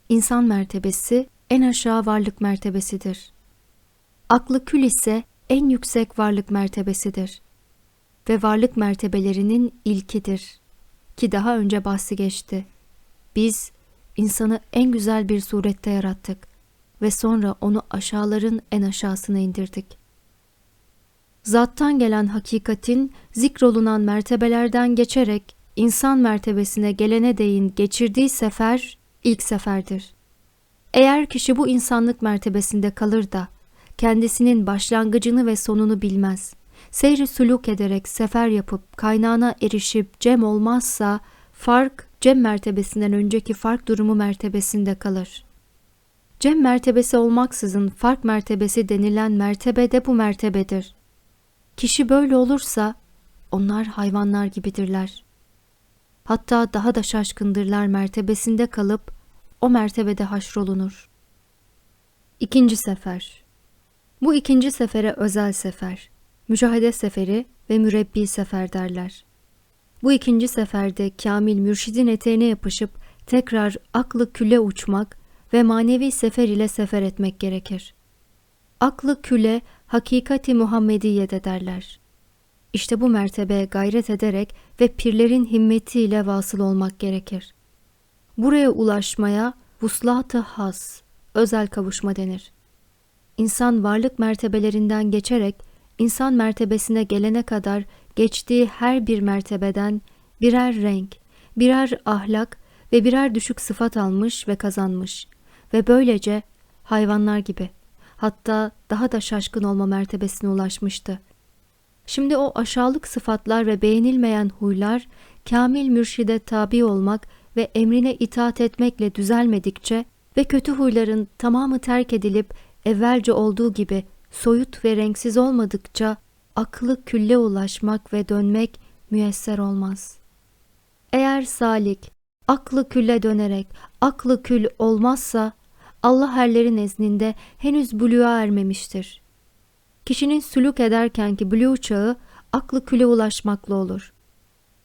İnsan mertebesi en aşağı varlık mertebesidir. Aklı kül ise en yüksek varlık mertebesidir ve varlık mertebelerinin ilkidir ki daha önce bahsi geçti. Biz insanı en güzel bir surette yarattık ve sonra onu aşağıların en aşağısına indirdik. Zattan gelen hakikatin zikrolunan mertebelerden geçerek insan mertebesine gelene değin geçirdiği sefer ilk seferdir. Eğer kişi bu insanlık mertebesinde kalır da kendisinin başlangıcını ve sonunu bilmez, seyri suluk ederek sefer yapıp kaynağına erişip cem olmazsa fark Cem mertebesinden önceki fark durumu mertebesinde kalır. Cem mertebesi olmaksızın fark mertebesi denilen mertebe de bu mertebedir. Kişi böyle olursa onlar hayvanlar gibidirler. Hatta daha da şaşkındırlar mertebesinde kalıp o mertebede haşrolunur. İkinci sefer Bu ikinci sefere özel sefer, mücahede seferi ve mürebbi sefer derler. Bu ikinci seferde Kamil mürşidin eteğine yapışıp tekrar aklı küle uçmak ve manevi sefer ile sefer etmek gerekir. Aklı küle hakikati Muhammediye'de derler. İşte bu mertebeye gayret ederek ve pirlerin himmetiyle vasıl olmak gerekir. Buraya ulaşmaya vuslat-ı has, özel kavuşma denir. İnsan varlık mertebelerinden geçerek insan mertebesine gelene kadar geçtiği her bir mertebeden birer renk, birer ahlak ve birer düşük sıfat almış ve kazanmış ve böylece hayvanlar gibi hatta daha da şaşkın olma mertebesine ulaşmıştı. Şimdi o aşağılık sıfatlar ve beğenilmeyen huylar kamil mürşide tabi olmak ve emrine itaat etmekle düzelmedikçe ve kötü huyların tamamı terk edilip evvelce olduğu gibi soyut ve renksiz olmadıkça aklı külle ulaşmak ve dönmek müyesser olmaz. Eğer salik aklı külle dönerek aklı kül olmazsa Allah herleri nezdinde henüz buluğa ermemiştir. Kişinin sülük ederkenki buluğ çağı aklı küle ulaşmakla olur.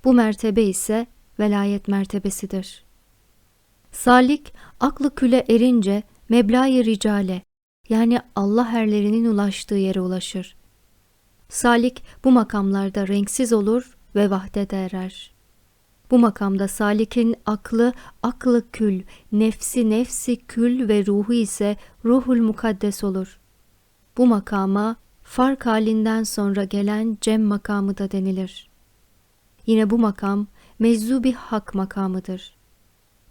Bu mertebe ise velayet mertebesidir. Salik aklı küle erince meblağ ricale yani Allah herlerinin ulaştığı yere ulaşır. Salik bu makamlarda renksiz olur ve vahdete erer. Bu makamda salikin aklı aklı kül, nefsi nefsi kül ve ruhu ise ruhul mukaddes olur. Bu makama fark halinden sonra gelen cem makamı da denilir. Yine bu makam mezzubi hak makamıdır.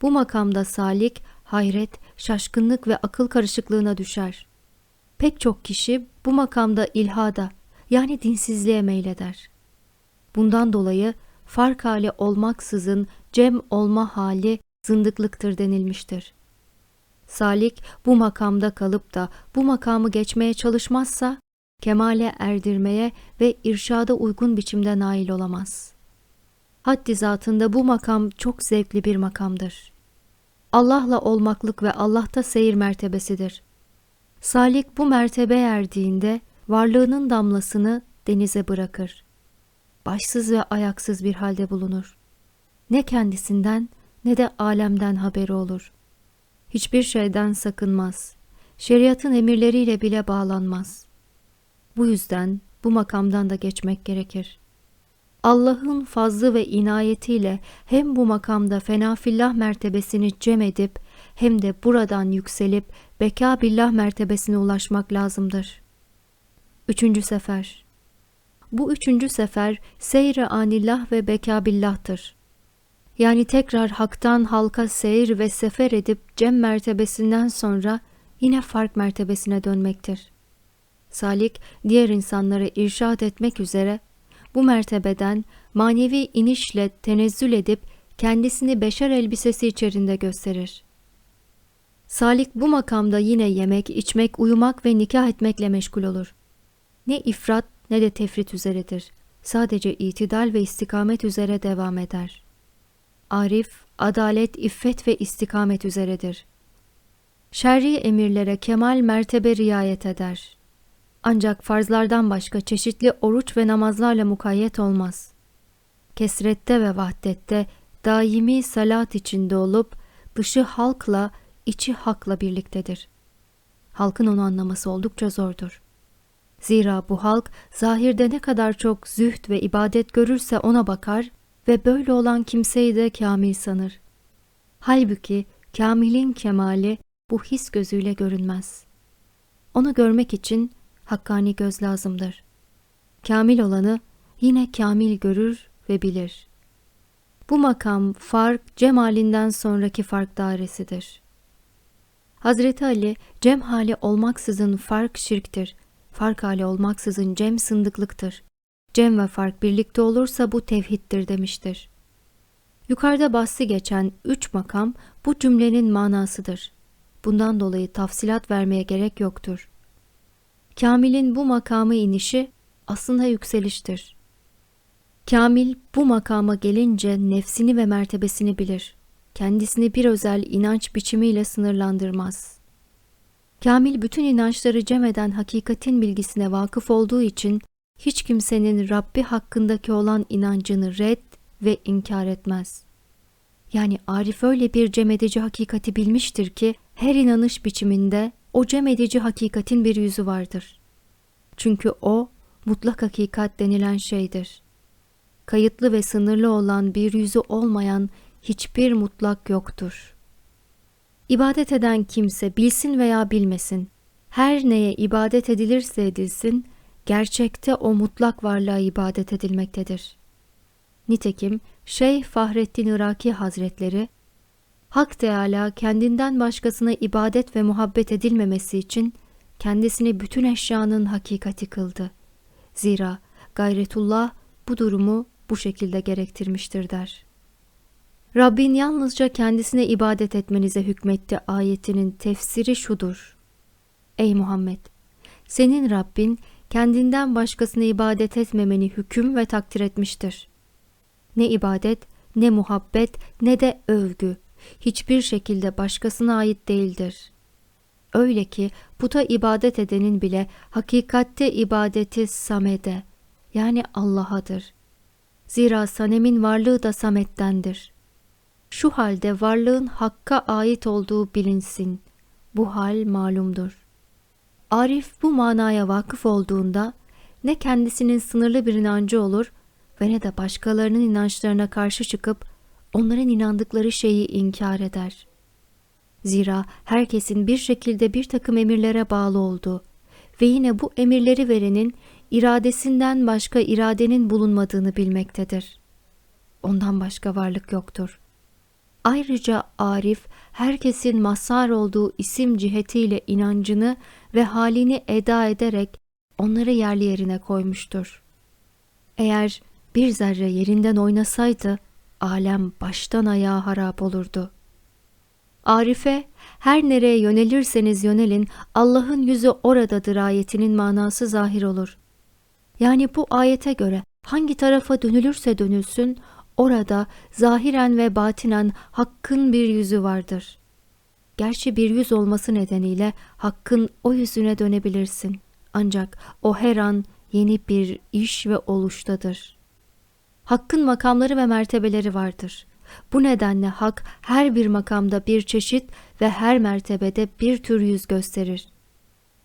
Bu makamda salik hayret, şaşkınlık ve akıl karışıklığına düşer. Pek çok kişi bu makamda ilhada yani dinsizliğe meyleder. Bundan dolayı fark hali olmaksızın cem olma hali zındıklıktır denilmiştir. Salik bu makamda kalıp da bu makamı geçmeye çalışmazsa kemale erdirmeye ve irşada uygun biçimde nail olamaz. Haddi zatında bu makam çok zevkli bir makamdır. Allah'la olmaklık ve Allah'ta seyir mertebesidir. Salik bu mertebe erdiğinde varlığının damlasını denize bırakır. Başsız ve ayaksız bir halde bulunur. Ne kendisinden ne de alemden haberi olur. Hiçbir şeyden sakınmaz. Şeriatın emirleriyle bile bağlanmaz. Bu yüzden bu makamdan da geçmek gerekir. Allah'ın fazlı ve inayetiyle hem bu makamda fenafillah mertebesini cem edip hem de buradan yükselip beka billah mertebesine ulaşmak lazımdır. Üçüncü sefer Bu üçüncü sefer seyre anillah ve beka billah'tır. Yani tekrar haktan halka seyir ve sefer edip cem mertebesinden sonra yine fark mertebesine dönmektir. Salik diğer insanları irşad etmek üzere bu mertebeden manevi inişle tenezzül edip kendisini beşer elbisesi içerisinde gösterir. Salik bu makamda yine yemek, içmek, uyumak ve nikah etmekle meşgul olur. Ne ifrat ne de tefrit üzeredir. Sadece itidal ve istikamet üzere devam eder. Arif, adalet, iffet ve istikamet üzeredir. Şerri emirlere kemal mertebe riayet eder. Ancak farzlardan başka çeşitli oruç ve namazlarla mukayyet olmaz. Kesrette ve vahdette daimi salat içinde olup dışı halkla, içi hakla birliktedir. Halkın onu anlaması oldukça zordur. Zira bu halk zahirde ne kadar çok zühd ve ibadet görürse ona bakar ve böyle olan kimseyi de kamil sanır. Halbuki kamilin kemali bu his gözüyle görünmez. Onu görmek için hakkani göz lazımdır. Kamil olanı yine kamil görür ve bilir. Bu makam fark cemalinden sonraki fark dairesidir. Hazreti Ali cem hali olmaksızın fark şirktir, fark hali olmaksızın cem sındıklıktır. Cem ve fark birlikte olursa bu tevhiddir demiştir. Yukarıda bahsi geçen üç makam bu cümlenin manasıdır. Bundan dolayı tafsilat vermeye gerek yoktur. Kamil'in bu makamı inişi aslında yükseliştir. Kamil bu makama gelince nefsini ve mertebesini bilir. Kendisini bir özel inanç biçimiyle sınırlandırmaz. Kamil bütün inançları cem eden hakikatin bilgisine vakıf olduğu için hiç kimsenin Rabbi hakkındaki olan inancını red ve inkar etmez. Yani Arif öyle bir cem edici hakikati bilmiştir ki her inanış biçiminde o cem edici hakikatin bir yüzü vardır. Çünkü o mutlak hakikat denilen şeydir. Kayıtlı ve sınırlı olan bir yüzü olmayan hiçbir mutlak yoktur. İbadet eden kimse bilsin veya bilmesin, her neye ibadet edilirse edilsin, gerçekte o mutlak varlığa ibadet edilmektedir. Nitekim Şeyh Fahrettin Iraki Hazretleri, Hak Teâlâ kendinden başkasına ibadet ve muhabbet edilmemesi için kendisini bütün eşyanın hakikati kıldı. Zira gayretullah bu durumu bu şekilde gerektirmiştir der. Rabbin yalnızca kendisine ibadet etmenize hükmetti ayetinin tefsiri şudur. Ey Muhammed! Senin Rabbin kendinden başkasına ibadet etmemeni hüküm ve takdir etmiştir. Ne ibadet, ne muhabbet, ne de övgü hiçbir şekilde başkasına ait değildir. Öyle ki puta ibadet edenin bile hakikatte ibadeti Samed'e yani Allah'adır. Zira Sanem'in varlığı da Samet'tendir. Şu halde varlığın Hakk'a ait olduğu bilinsin. Bu hal malumdur. Arif bu manaya vakıf olduğunda ne kendisinin sınırlı bir inancı olur ve ne de başkalarının inançlarına karşı çıkıp onların inandıkları şeyi inkar eder. Zira herkesin bir şekilde bir takım emirlere bağlı olduğu ve yine bu emirleri verenin iradesinden başka iradenin bulunmadığını bilmektedir. Ondan başka varlık yoktur. Ayrıca Arif, herkesin mazhar olduğu isim cihetiyle inancını ve halini eda ederek onları yerli yerine koymuştur. Eğer bir zerre yerinden oynasaydı, alem baştan ayağa harap olurdu. Arife, her nereye yönelirseniz yönelin, Allah'ın yüzü oradadır ayetinin manası zahir olur. Yani bu ayete göre hangi tarafa dönülürse dönülsün, orada zahiren ve batinen Hakk'ın bir yüzü vardır. Gerçi bir yüz olması nedeniyle Hakk'ın o yüzüne dönebilirsin. Ancak o her an yeni bir iş ve oluştadır. Hakkın makamları ve mertebeleri vardır. Bu nedenle hak her bir makamda bir çeşit ve her mertebede bir tür yüz gösterir.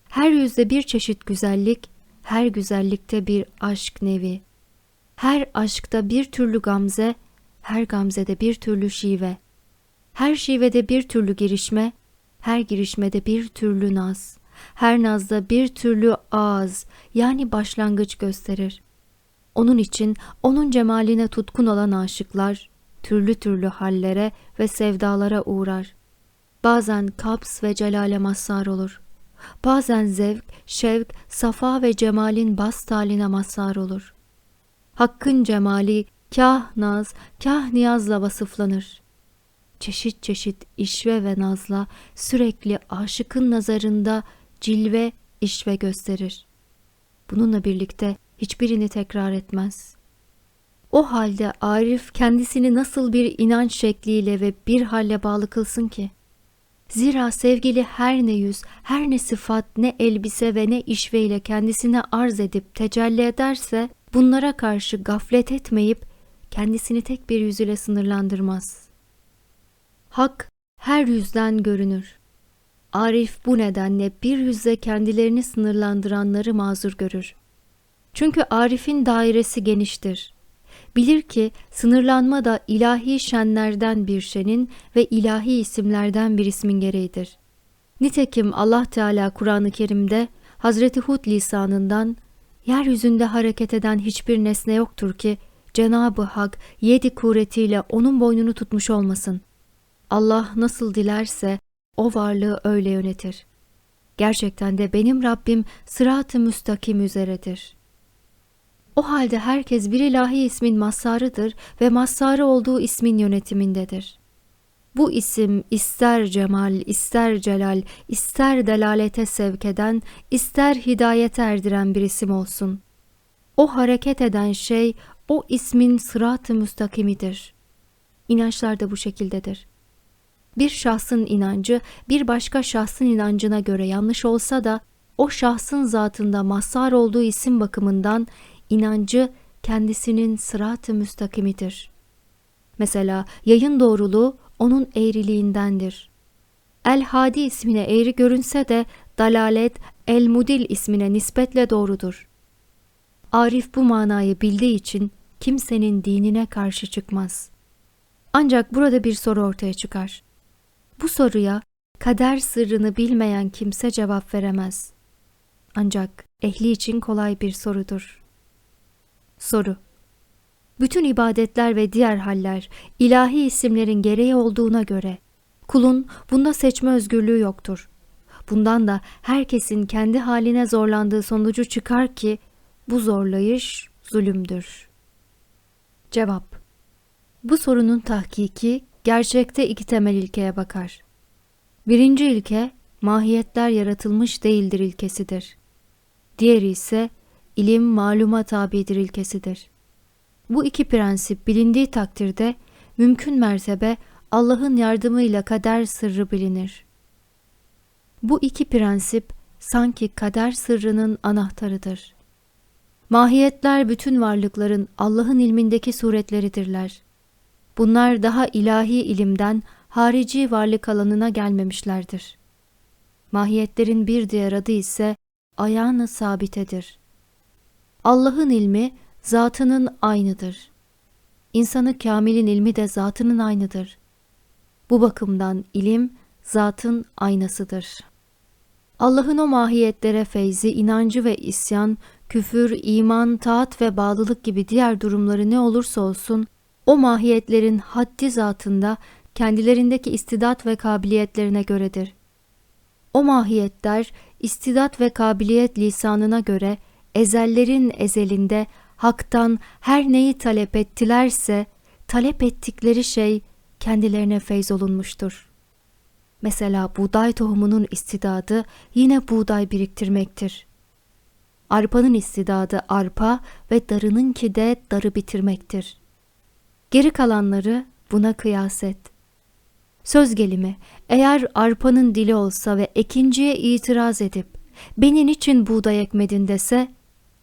Her yüzde bir çeşit güzellik, her güzellikte bir aşk nevi. Her aşkta bir türlü gamze, her gamzede bir türlü şive. Her şivede bir türlü girişme, her girişmede bir türlü naz. Her nazda bir türlü ağız yani başlangıç gösterir. Onun için onun cemaline tutkun olan aşıklar türlü türlü hallere ve sevdalara uğrar. Bazen kaps ve celale mazhar olur. Bazen zevk, şevk, safa ve cemalin bas taline mazhar olur. Hakkın cemali kah naz, kah niyazla vasıflanır. Çeşit çeşit işve ve nazla sürekli aşıkın nazarında cilve, işve gösterir. Bununla birlikte hiçbirini tekrar etmez. O halde Arif kendisini nasıl bir inanç şekliyle ve bir halle bağlı kılsın ki? Zira sevgili her ne yüz, her ne sıfat, ne elbise ve ne işveyle kendisine arz edip tecelli ederse bunlara karşı gaflet etmeyip kendisini tek bir yüz ile sınırlandırmaz. Hak her yüzden görünür. Arif bu nedenle bir yüzle kendilerini sınırlandıranları mazur görür. Çünkü Arif'in dairesi geniştir. Bilir ki sınırlanma da ilahi şenlerden bir şenin ve ilahi isimlerden bir ismin gereğidir. Nitekim Allah Teala Kur'an-ı Kerim'de Hazreti Hud lisanından yeryüzünde hareket eden hiçbir nesne yoktur ki Cenab-ı Hak yedi kuvvetiyle onun boynunu tutmuş olmasın. Allah nasıl dilerse o varlığı öyle yönetir. Gerçekten de benim Rabbim sırat-ı müstakim üzeredir.'' O halde herkes bir ilahi ismin mazharıdır ve mazharı olduğu ismin yönetimindedir. Bu isim ister cemal, ister celal, ister delalete sevk eden, ister hidayete erdiren bir isim olsun. O hareket eden şey o ismin sırat-ı müstakimidir. İnançlar da bu şekildedir. Bir şahsın inancı bir başka şahsın inancına göre yanlış olsa da o şahsın zatında mazhar olduğu isim bakımından inancı kendisinin sırat-ı müstakimidir. Mesela yayın doğruluğu onun eğriliğindendir. El-Hadi ismine eğri görünse de dalalet El-Mudil ismine nispetle doğrudur. Arif bu manayı bildiği için kimsenin dinine karşı çıkmaz. Ancak burada bir soru ortaya çıkar. Bu soruya kader sırrını bilmeyen kimse cevap veremez. Ancak ehli için kolay bir sorudur. Soru Bütün ibadetler ve diğer haller ilahi isimlerin gereği olduğuna göre kulun bunda seçme özgürlüğü yoktur. Bundan da herkesin kendi haline zorlandığı sonucu çıkar ki bu zorlayış zulümdür. Cevap Bu sorunun tahkiki gerçekte iki temel ilkeye bakar. Birinci ilke mahiyetler yaratılmış değildir ilkesidir. Diğeri ise ilim maluma tabidir ilkesidir. Bu iki prensip bilindiği takdirde mümkün mertebe Allah'ın yardımıyla kader sırrı bilinir. Bu iki prensip sanki kader sırrının anahtarıdır. Mahiyetler bütün varlıkların Allah'ın ilmindeki suretleridirler. Bunlar daha ilahi ilimden harici varlık alanına gelmemişlerdir. Mahiyetlerin bir diğer adı ise ayağını sabitedir. Allah'ın ilmi zatının aynıdır. İnsanı kamilin ilmi de zatının aynıdır. Bu bakımdan ilim zatın aynasıdır. Allah'ın o mahiyetlere feyzi, inancı ve isyan, küfür, iman, taat ve bağlılık gibi diğer durumları ne olursa olsun, o mahiyetlerin haddi zatında kendilerindeki istidat ve kabiliyetlerine göredir. O mahiyetler istidat ve kabiliyet lisanına göre ezellerin ezelinde haktan her neyi talep ettilerse talep ettikleri şey kendilerine feyz olunmuştur. Mesela buğday tohumunun istidadı yine buğday biriktirmektir. Arpanın istidadı arpa ve darınınki de darı bitirmektir. Geri kalanları buna kıyas et. Söz gelimi eğer arpanın dili olsa ve ekinciye itiraz edip beni niçin buğday ekmedin dese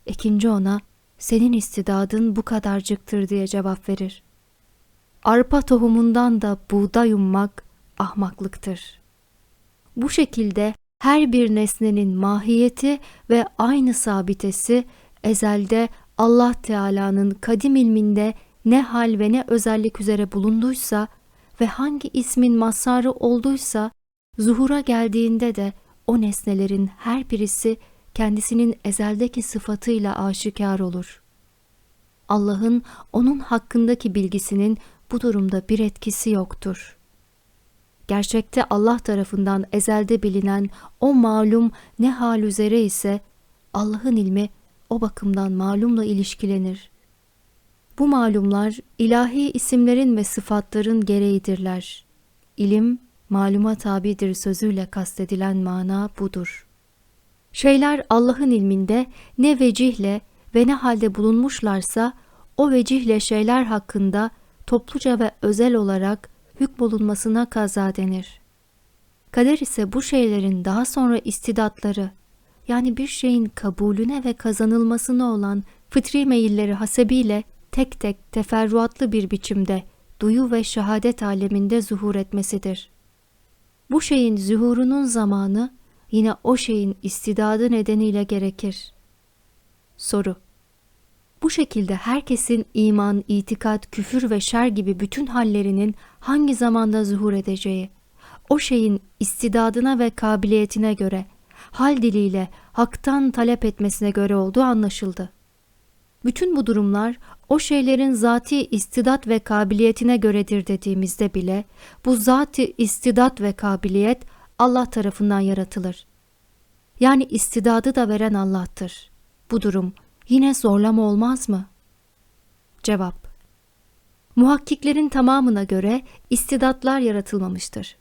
ekinci ona senin istidadın bu kadarcıktır diye cevap verir. Arpa tohumundan da buğday ummak ahmaklıktır. Bu şekilde her bir nesnenin mahiyeti ve aynı sabitesi ezelde Allah Teala'nın kadim ilminde ne hal ve ne özellik üzere bulunduysa ve hangi ismin mazharı olduysa zuhura geldiğinde de o nesnelerin her birisi kendisinin ezeldeki sıfatıyla aşikar olur. Allah'ın onun hakkındaki bilgisinin bu durumda bir etkisi yoktur. Gerçekte Allah tarafından ezelde bilinen o malum ne hal üzere ise Allah'ın ilmi o bakımdan malumla ilişkilenir. Bu malumlar ilahi isimlerin ve sıfatların gereğidirler. İlim maluma tabidir sözüyle kastedilen mana budur. Şeyler Allah'ın ilminde ne vecihle ve ne halde bulunmuşlarsa o vecihle şeyler hakkında topluca ve özel olarak hükmolunmasına kaza denir. Kader ise bu şeylerin daha sonra istidatları yani bir şeyin kabulüne ve kazanılmasına olan fıtri meyilleri hasebiyle tek tek teferruatlı bir biçimde duyu ve şehadet aleminde zuhur etmesidir. Bu şeyin zuhurunun zamanı yine o şeyin istidadı nedeniyle gerekir. Soru Bu şekilde herkesin iman, itikat, küfür ve şer gibi bütün hallerinin hangi zamanda zuhur edeceği, o şeyin istidadına ve kabiliyetine göre, hal diliyle haktan talep etmesine göre olduğu anlaşıldı. Bütün bu durumlar o şeylerin zati istidat ve kabiliyetine göredir dediğimizde bile bu zati istidat ve kabiliyet Allah tarafından yaratılır. Yani istidadı da veren Allah'tır. Bu durum yine zorlama olmaz mı? Cevap Muhakkiklerin tamamına göre istidatlar yaratılmamıştır.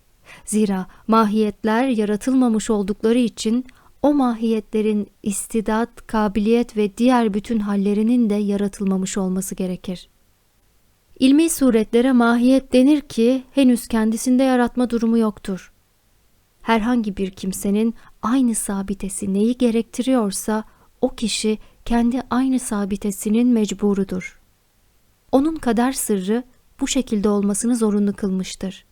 Zira mahiyetler yaratılmamış oldukları için o mahiyetlerin istidat, kabiliyet ve diğer bütün hallerinin de yaratılmamış olması gerekir. İlmi suretlere mahiyet denir ki henüz kendisinde yaratma durumu yoktur. Herhangi bir kimsenin aynı sabitesi neyi gerektiriyorsa o kişi kendi aynı sabitesinin mecburudur. Onun kader sırrı bu şekilde olmasını zorunlu kılmıştır.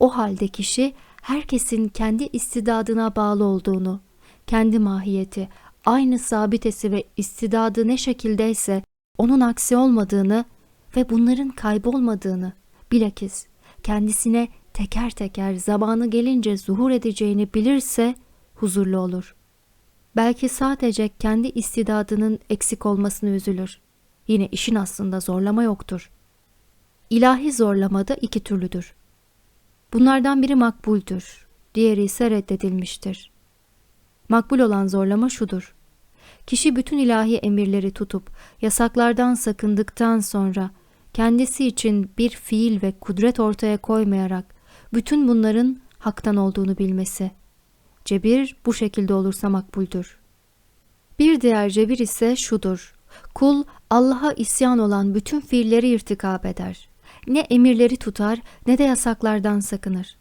O halde kişi herkesin kendi istidadına bağlı olduğunu, kendi mahiyeti, aynı sabitesi ve istidadı ne şekildeyse onun aksi olmadığını ve bunların kaybolmadığını, bilakis kendisine teker teker zamanı gelince zuhur edeceğini bilirse huzurlu olur. Belki sadece kendi istidadının eksik olmasını üzülür. Yine işin aslında zorlama yoktur. İlahi zorlama da iki türlüdür. Bunlardan biri makbuldür, diğeri ise reddedilmiştir. Makbul olan zorlama şudur. Kişi bütün ilahi emirleri tutup yasaklardan sakındıktan sonra kendisi için bir fiil ve kudret ortaya koymayarak bütün bunların haktan olduğunu bilmesi. Cebir bu şekilde olursa makbuldür. Bir diğer cebir ise şudur. Kul Allah'a isyan olan bütün fiilleri irtikab eder. Ne emirleri tutar ne de yasaklardan sakınır.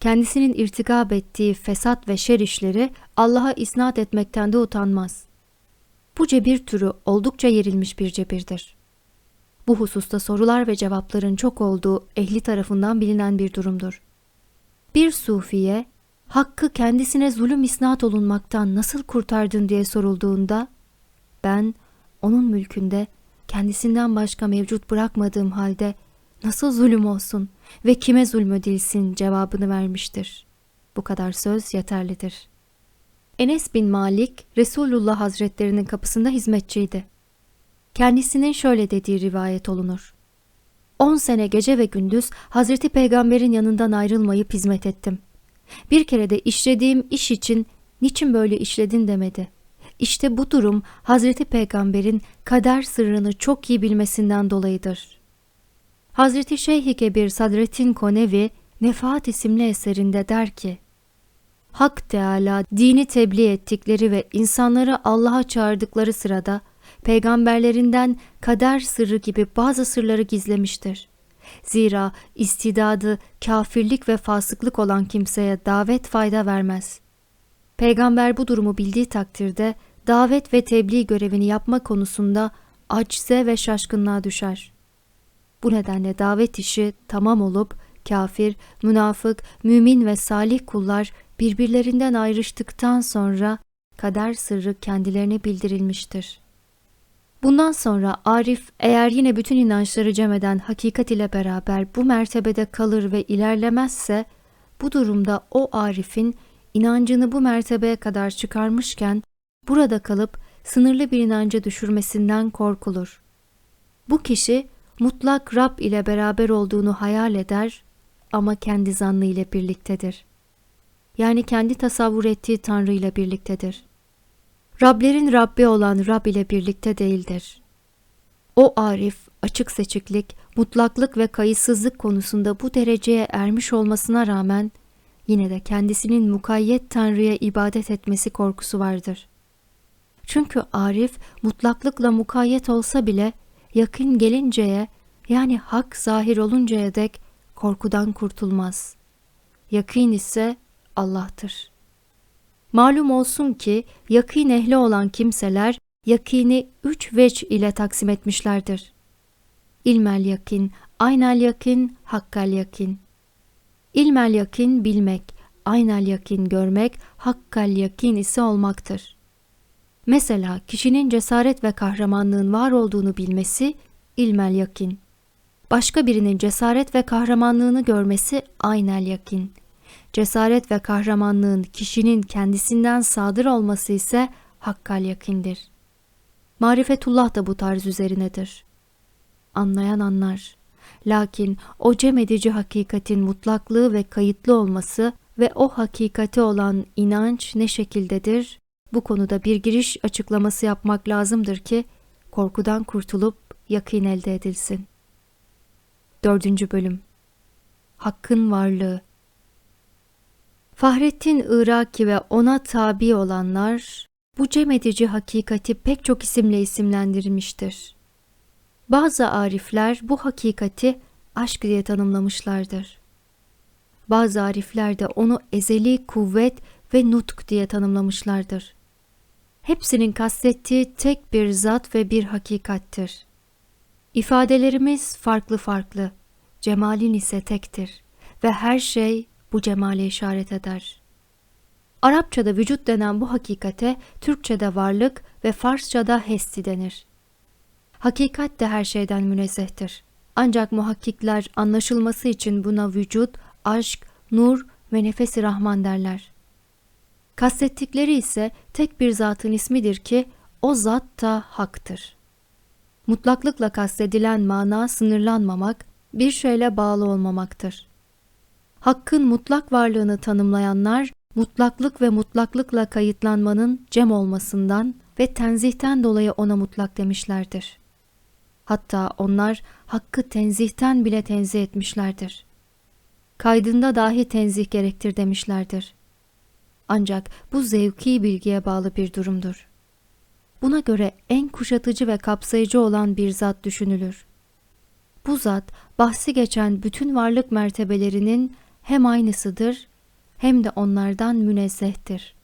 Kendisinin irtikab ettiği fesat ve şer işleri Allah'a isnat etmekten de utanmaz. Bu cebir türü oldukça yerilmiş bir cebirdir. Bu hususta sorular ve cevapların çok olduğu ehli tarafından bilinen bir durumdur. Bir sufiye, hakkı kendisine zulüm isnat olunmaktan nasıl kurtardın diye sorulduğunda, ben onun mülkünde kendisinden başka mevcut bırakmadığım halde nasıl zulüm olsun ve kime zulmedilsin cevabını vermiştir. Bu kadar söz yeterlidir. Enes bin Malik, Resulullah Hazretlerinin kapısında hizmetçiydi. Kendisinin şöyle dediği rivayet olunur. On sene gece ve gündüz Hazreti Peygamber'in yanından ayrılmayıp hizmet ettim. Bir kere de işlediğim iş için niçin böyle işledin demedi. İşte bu durum Hazreti Peygamber'in kader sırrını çok iyi bilmesinden dolayıdır. Hazreti Şeyh Kebir Sadrettin Konevi Nefaat isimli eserinde der ki, Hak Teala dini tebliğ ettikleri ve insanları Allah'a çağırdıkları sırada peygamberlerinden kader sırrı gibi bazı sırları gizlemiştir. Zira istidadı kafirlik ve fasıklık olan kimseye davet fayda vermez. Peygamber bu durumu bildiği takdirde davet ve tebliğ görevini yapma konusunda acize ve şaşkınlığa düşer. Bu nedenle davet işi tamam olup kafir, münafık, mümin ve salih kullar birbirlerinden ayrıştıktan sonra kader sırrı kendilerine bildirilmiştir. Bundan sonra Arif eğer yine bütün inançları cem eden hakikat ile beraber bu mertebede kalır ve ilerlemezse bu durumda o Arif'in inancını bu mertebeye kadar çıkarmışken burada kalıp sınırlı bir inanca düşürmesinden korkulur. Bu kişi mutlak Rab ile beraber olduğunu hayal eder ama kendi zannı ile birliktedir. Yani kendi tasavvur ettiği Tanrı ile birliktedir. Rablerin Rabbi olan Rab ile birlikte değildir. O arif, açık seçiklik, mutlaklık ve kayıtsızlık konusunda bu dereceye ermiş olmasına rağmen yine de kendisinin mukayyet Tanrı'ya ibadet etmesi korkusu vardır. Çünkü arif mutlaklıkla mukayyet olsa bile yakın gelinceye yani hak zahir oluncaya dek korkudan kurtulmaz. Yakın ise Allah'tır. Malum olsun ki yakîn ehli olan kimseler yakini üç veç ile taksim etmişlerdir. İlmel yakin, aynel yakin, hakkal yakin. İlmel yakin bilmek, aynel yakin görmek, hakkal yakin ise olmaktır. Mesela kişinin cesaret ve kahramanlığın var olduğunu bilmesi ilmel yakin. Başka birinin cesaret ve kahramanlığını görmesi aynel yakin. Cesaret ve kahramanlığın kişinin kendisinden sadır olması ise hakkal yakindir. Marifetullah da bu tarz üzerinedir. Anlayan anlar. Lakin o cem edici hakikatin mutlaklığı ve kayıtlı olması ve o hakikati olan inanç ne şekildedir? bu konuda bir giriş açıklaması yapmak lazımdır ki korkudan kurtulup yakın elde edilsin. Dördüncü Bölüm Hakkın Varlığı Fahrettin Iraki ve ona tabi olanlar bu cem edici hakikati pek çok isimle isimlendirmiştir. Bazı arifler bu hakikati aşk diye tanımlamışlardır. Bazı arifler de onu ezeli kuvvet ve nutk diye tanımlamışlardır. Hepsinin kastettiği tek bir zat ve bir hakikattir. İfadelerimiz farklı farklı, cemalin ise tektir ve her şey bu cemale işaret eder. Arapçada vücut denen bu hakikate Türkçede varlık ve Farsçada hesti denir. Hakikat de her şeyden münezzehtir. Ancak muhakkikler anlaşılması için buna vücut, aşk, nur ve nefesi rahman derler. Kastettikleri ise tek bir zatın ismidir ki o zat da haktır. Mutlaklıkla kastedilen mana sınırlanmamak, bir şeyle bağlı olmamaktır. Hakkın mutlak varlığını tanımlayanlar, mutlaklık ve mutlaklıkla kayıtlanmanın cem olmasından ve tenzihten dolayı ona mutlak demişlerdir. Hatta onlar hakkı tenzihten bile tenzih etmişlerdir. Kaydında dahi tenzih gerektir demişlerdir. Ancak bu zevki bilgiye bağlı bir durumdur. Buna göre en kuşatıcı ve kapsayıcı olan bir zat düşünülür. Bu zat bahsi geçen bütün varlık mertebelerinin hem aynısıdır hem de onlardan münezzehtir.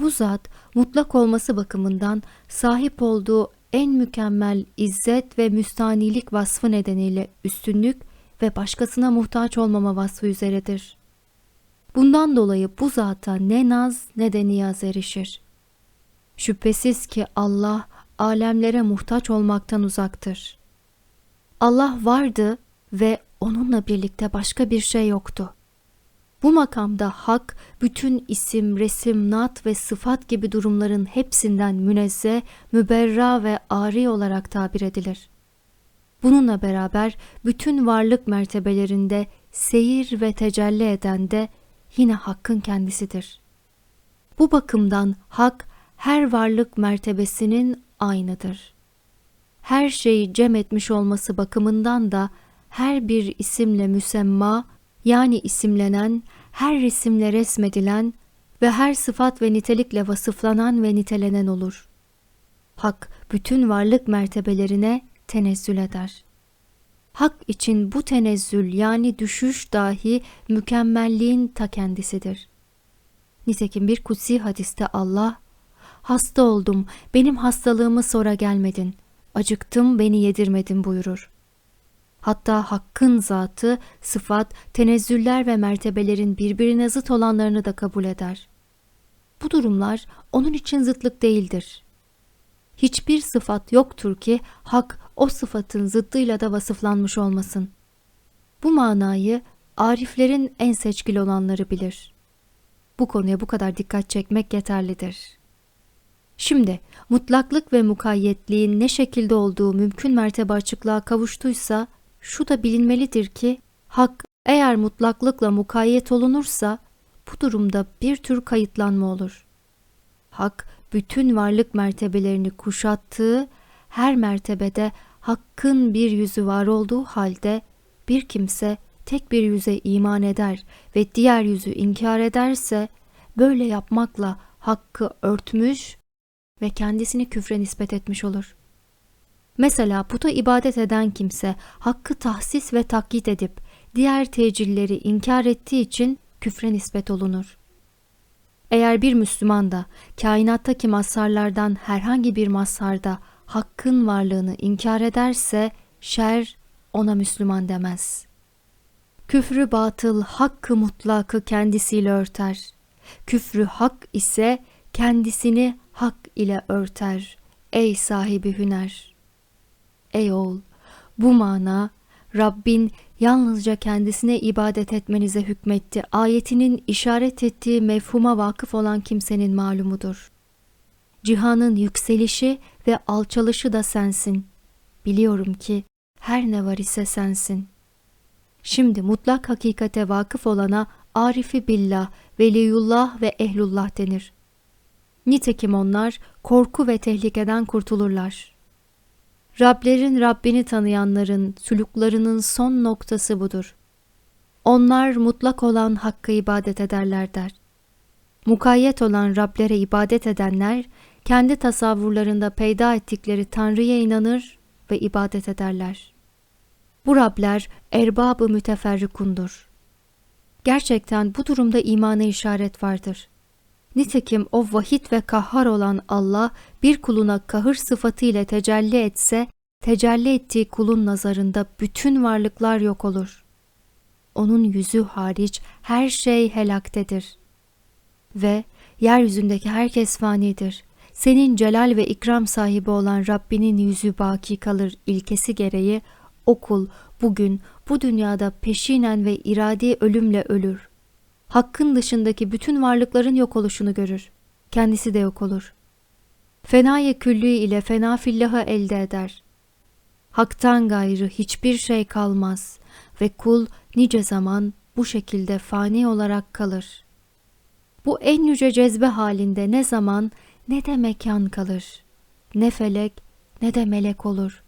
Bu zat mutlak olması bakımından sahip olduğu en mükemmel izzet ve müstanilik vasfı nedeniyle üstünlük ve başkasına muhtaç olmama vasfı üzeredir. Bundan dolayı bu zata ne naz ne de niyaz erişir. Şüphesiz ki Allah alemlere muhtaç olmaktan uzaktır. Allah vardı ve onunla birlikte başka bir şey yoktu. Bu makamda hak, bütün isim, resim, nat ve sıfat gibi durumların hepsinden münezzeh, müberra ve ari olarak tabir edilir. Bununla beraber bütün varlık mertebelerinde seyir ve tecelli eden de yine hakkın kendisidir. Bu bakımdan hak her varlık mertebesinin aynıdır. Her şeyi cem etmiş olması bakımından da her bir isimle müsemma yani isimlenen, her isimle resmedilen ve her sıfat ve nitelikle vasıflanan ve nitelenen olur. Hak bütün varlık mertebelerine tenezzül eder. Hak için bu tenezzül yani düşüş dahi mükemmelliğin ta kendisidir. Nitekim bir kutsi hadiste Allah, hasta oldum, benim hastalığımı sonra gelmedin, acıktım, beni yedirmedin buyurur. Hatta hakkın zatı, sıfat, tenezzüller ve mertebelerin birbirine zıt olanlarını da kabul eder. Bu durumlar onun için zıtlık değildir. Hiçbir sıfat yoktur ki hak o sıfatın zıddıyla da vasıflanmış olmasın. Bu manayı ariflerin en seçkili olanları bilir. Bu konuya bu kadar dikkat çekmek yeterlidir. Şimdi mutlaklık ve mukayyetliğin ne şekilde olduğu mümkün mertebe açıklığa kavuştuysa şu da bilinmelidir ki hak eğer mutlaklıkla mukayyet olunursa bu durumda bir tür kayıtlanma olur. Hak bütün varlık mertebelerini kuşattığı her mertebede hakkın bir yüzü var olduğu halde bir kimse tek bir yüze iman eder ve diğer yüzü inkar ederse böyle yapmakla hakkı örtmüş ve kendisini küfre nispet etmiş olur. Mesela puta ibadet eden kimse hakkı tahsis ve takyit edip diğer tecilleri inkar ettiği için küfre nispet olunur. Eğer bir Müslüman da kainattaki mazharlardan herhangi bir mazharda hakkın varlığını inkar ederse şer ona Müslüman demez. Küfrü batıl hakkı mutlakı kendisiyle örter. Küfrü hak ise kendisini hak ile örter. Ey sahibi hüner! Ey oğul! Bu mana Rabbin yalnızca kendisine ibadet etmenize hükmetti. Ayetinin işaret ettiği mefhuma vakıf olan kimsenin malumudur. Cihanın yükselişi ve alçalışı da sensin. Biliyorum ki her ne var ise sensin. Şimdi mutlak hakikate vakıf olana arifi billah, veliyullah ve ehlullah denir. Nitekim onlar korku ve tehlikeden kurtulurlar. Rablerin Rabbini tanıyanların sülüklerinin son noktası budur. Onlar mutlak olan Hakk'a ibadet ederler der. Mukayyet olan Rablere ibadet edenler, kendi tasavvurlarında peyda ettikleri Tanrı'ya inanır ve ibadet ederler. Bu Rabler erbabı müteferrikundur. Gerçekten bu durumda imana işaret vardır. Nitekim o vahid ve kahhar olan Allah bir kuluna kahır sıfatı tecelli etse, tecelli ettiği kulun nazarında bütün varlıklar yok olur. Onun yüzü hariç her şey helaktedir. Ve yeryüzündeki herkes fanidir. Senin celal ve ikram sahibi olan Rabbinin yüzü baki kalır ilkesi gereği o kul bugün bu dünyada peşinen ve iradi ölümle ölür. Hakkın dışındaki bütün varlıkların yok oluşunu görür. Kendisi de yok olur. Fenayı küllü ile fena fillahı elde eder. Hak'tan gayrı hiçbir şey kalmaz ve kul nice zaman bu şekilde fani olarak kalır. Bu en yüce cezbe halinde ne zaman ne de mekan kalır. Ne felek ne de melek olur.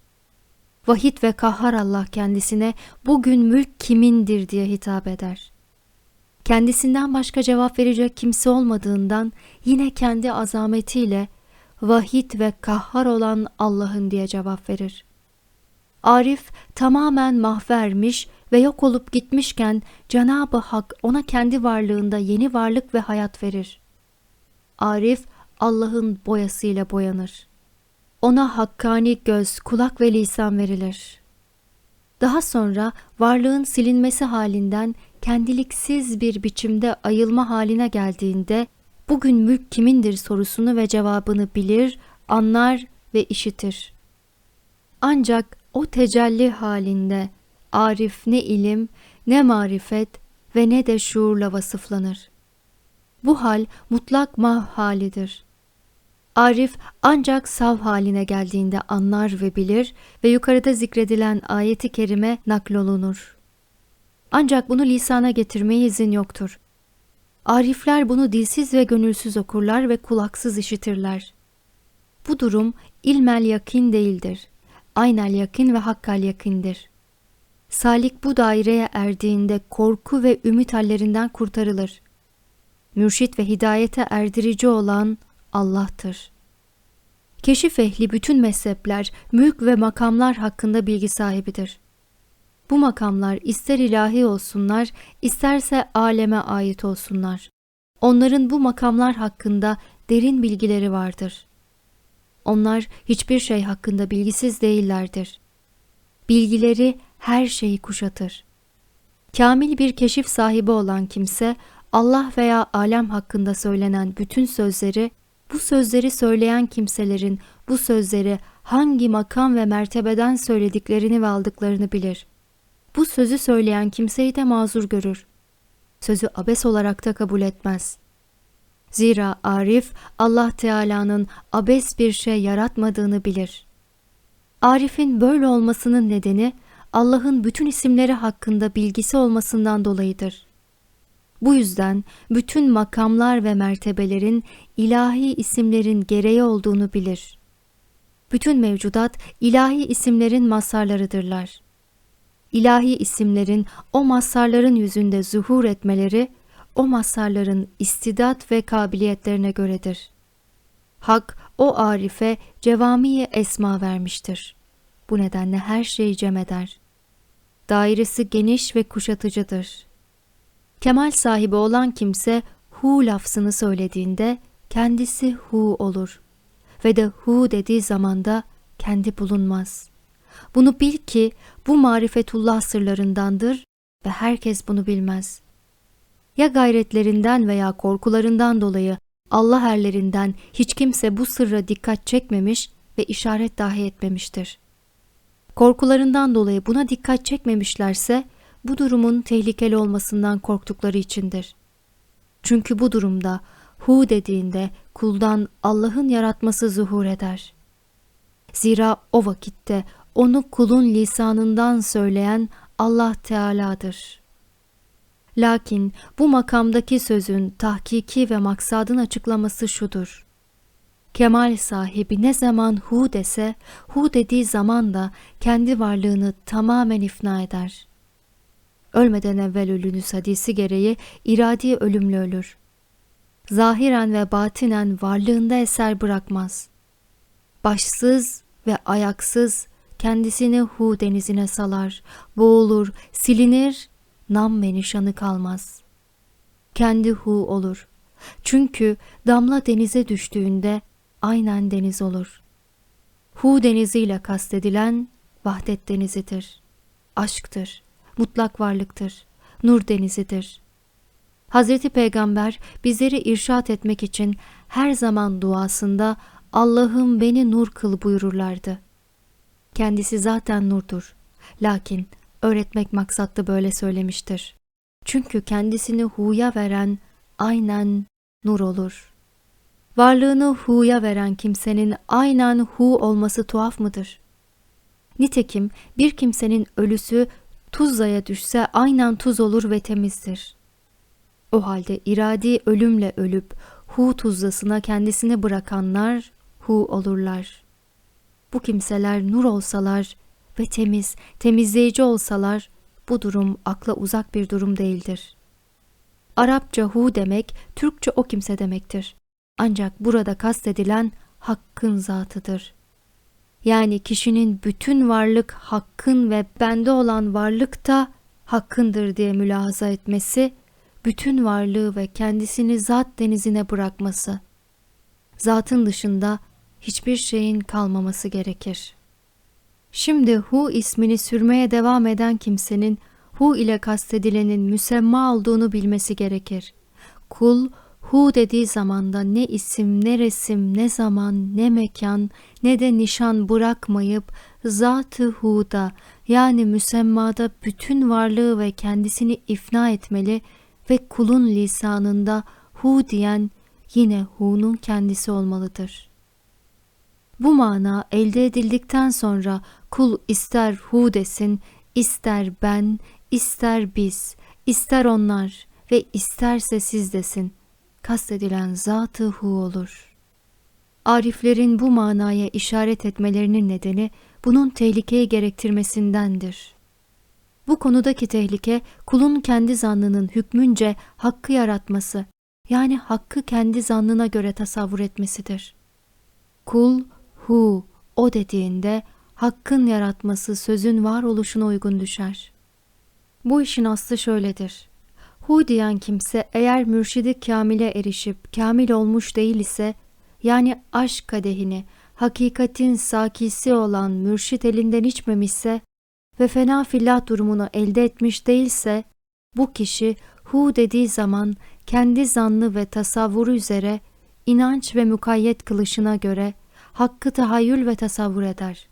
Vahid ve kahhar Allah kendisine bugün mülk kimindir diye hitap eder. Kendisinden başka cevap verecek kimse olmadığından yine kendi azametiyle vahid ve kahhar olan Allah'ın diye cevap verir. Arif tamamen mahvermiş ve yok olup gitmişken Cenab-ı Hak ona kendi varlığında yeni varlık ve hayat verir. Arif Allah'ın boyasıyla boyanır. Ona hakkani göz, kulak ve lisan verilir. Daha sonra varlığın silinmesi halinden kendiliksiz bir biçimde ayılma haline geldiğinde bugün mülk kimindir sorusunu ve cevabını bilir, anlar ve işitir. Ancak o tecelli halinde Arif ne ilim, ne marifet ve ne de şuurla vasıflanır. Bu hal mutlak mah halidir. Arif ancak sav haline geldiğinde anlar ve bilir ve yukarıda zikredilen ayeti kerime naklolunur. Ancak bunu lisana getirmeye izin yoktur. Arifler bunu dilsiz ve gönülsüz okurlar ve kulaksız işitirler. Bu durum ilmel yakin değildir. Aynel yakin ve hakkal yakindir. Salik bu daireye erdiğinde korku ve ümit hallerinden kurtarılır. Mürşit ve hidayete erdirici olan Allah'tır. Keşif ehli bütün mezhepler, mülk ve makamlar hakkında bilgi sahibidir. Bu makamlar ister ilahi olsunlar, isterse aleme ait olsunlar. Onların bu makamlar hakkında derin bilgileri vardır. Onlar hiçbir şey hakkında bilgisiz değillerdir. Bilgileri her şeyi kuşatır. Kamil bir keşif sahibi olan kimse, Allah veya alem hakkında söylenen bütün sözleri, bu sözleri söyleyen kimselerin bu sözleri hangi makam ve mertebeden söylediklerini ve aldıklarını bilir. Bu sözü söyleyen kimseyi de mazur görür. Sözü abes olarak da kabul etmez. Zira Arif Allah Teala'nın abes bir şey yaratmadığını bilir. Arif'in böyle olmasının nedeni Allah'ın bütün isimleri hakkında bilgisi olmasından dolayıdır. Bu yüzden bütün makamlar ve mertebelerin ilahi isimlerin gereği olduğunu bilir. Bütün mevcudat ilahi isimlerin mazharlarıdırlar. İlahi isimlerin o mazharların yüzünde zuhur etmeleri, o mazharların istidat ve kabiliyetlerine göredir. Hak o arife cevamiye esma vermiştir. Bu nedenle her şeyi cem eder. Dairesi geniş ve kuşatıcıdır. Kemal sahibi olan kimse hu lafzını söylediğinde kendisi hu olur ve de hu dediği zamanda kendi bulunmaz. Bunu bil ki bu marifetullah sırlarındandır ve herkes bunu bilmez. Ya gayretlerinden veya korkularından dolayı Allah erlerinden hiç kimse bu sırra dikkat çekmemiş ve işaret dahi etmemiştir. Korkularından dolayı buna dikkat çekmemişlerse bu durumun tehlikeli olmasından korktukları içindir. Çünkü bu durumda hu dediğinde kuldan Allah'ın yaratması zuhur eder. Zira o vakitte onu kulun lisanından söyleyen Allah Teala'dır. Lakin bu makamdaki sözün tahkiki ve maksadın açıklaması şudur. kemal sahibi ne zaman hu dese, hu dediği zaman da kendi varlığını tamamen ifna eder. Ölmeden evvel ölünüz hadisi gereği iradi ölümle ölür. Zahiren ve batinen varlığında eser bırakmaz. Başsız ve ayaksız kendisini hu denizine salar, boğulur, silinir, nam ve nişanı kalmaz. Kendi hu olur. Çünkü damla denize düştüğünde aynen deniz olur. Hu deniziyle kastedilen vahdet denizidir. Aşktır, mutlak varlıktır, nur denizidir. Hazreti Peygamber bizleri irşat etmek için her zaman duasında Allah'ım beni nur kıl buyururlardı. Kendisi zaten nurdur. Lakin öğretmek maksatlı böyle söylemiştir. Çünkü kendisini huya veren aynen nur olur. Varlığını huya veren kimsenin aynen hu olması tuhaf mıdır? Nitekim bir kimsenin ölüsü Tuzla'ya düşse aynen tuz olur ve temizdir. O halde iradi ölümle ölüp hu tuzlasına kendisini bırakanlar hu olurlar. Bu kimseler nur olsalar ve temiz, temizleyici olsalar bu durum akla uzak bir durum değildir. Arapça hu demek, Türkçe o kimse demektir. Ancak burada kastedilen hakkın zatıdır. Yani kişinin bütün varlık hakkın ve bende olan varlık da hakkındır diye mülahaza etmesi, bütün varlığı ve kendisini zat denizine bırakması. Zatın dışında hiçbir şeyin kalmaması gerekir. Şimdi Hu ismini sürmeye devam eden kimsenin Hu ile kastedilenin müsemma olduğunu bilmesi gerekir. Kul Hu dediği zamanda ne isim, ne resim, ne zaman, ne mekan, ne de nişan bırakmayıp Zat-ı Hu'da yani müsemmada bütün varlığı ve kendisini ifna etmeli ve kulun lisanında Hu diyen yine Hu'nun kendisi olmalıdır. Bu mana elde edildikten sonra kul ister Hu desin, ister ben, ister biz, ister onlar ve isterse siz desin. Kastedilen zatı hu olur. Ariflerin bu manaya işaret etmelerinin nedeni bunun tehlikeyi gerektirmesindendir. Bu konudaki tehlike kulun kendi zannının hükmünce hakkı yaratması yani hakkı kendi zannına göre tasavvur etmesidir. Kul hu o dediğinde hakkın yaratması sözün varoluşuna uygun düşer. Bu işin aslı şöyledir. Hu diyen kimse eğer mürşidi kamile erişip kamil olmuş değil ise yani aşk kadehini hakikatin sakisi olan mürşit elinden içmemişse ve fena fillah durumunu elde etmiş değilse bu kişi hu dediği zaman kendi zannı ve tasavvuru üzere inanç ve mukayyet kılışına göre hakkı tahayyül ve tasavvur eder.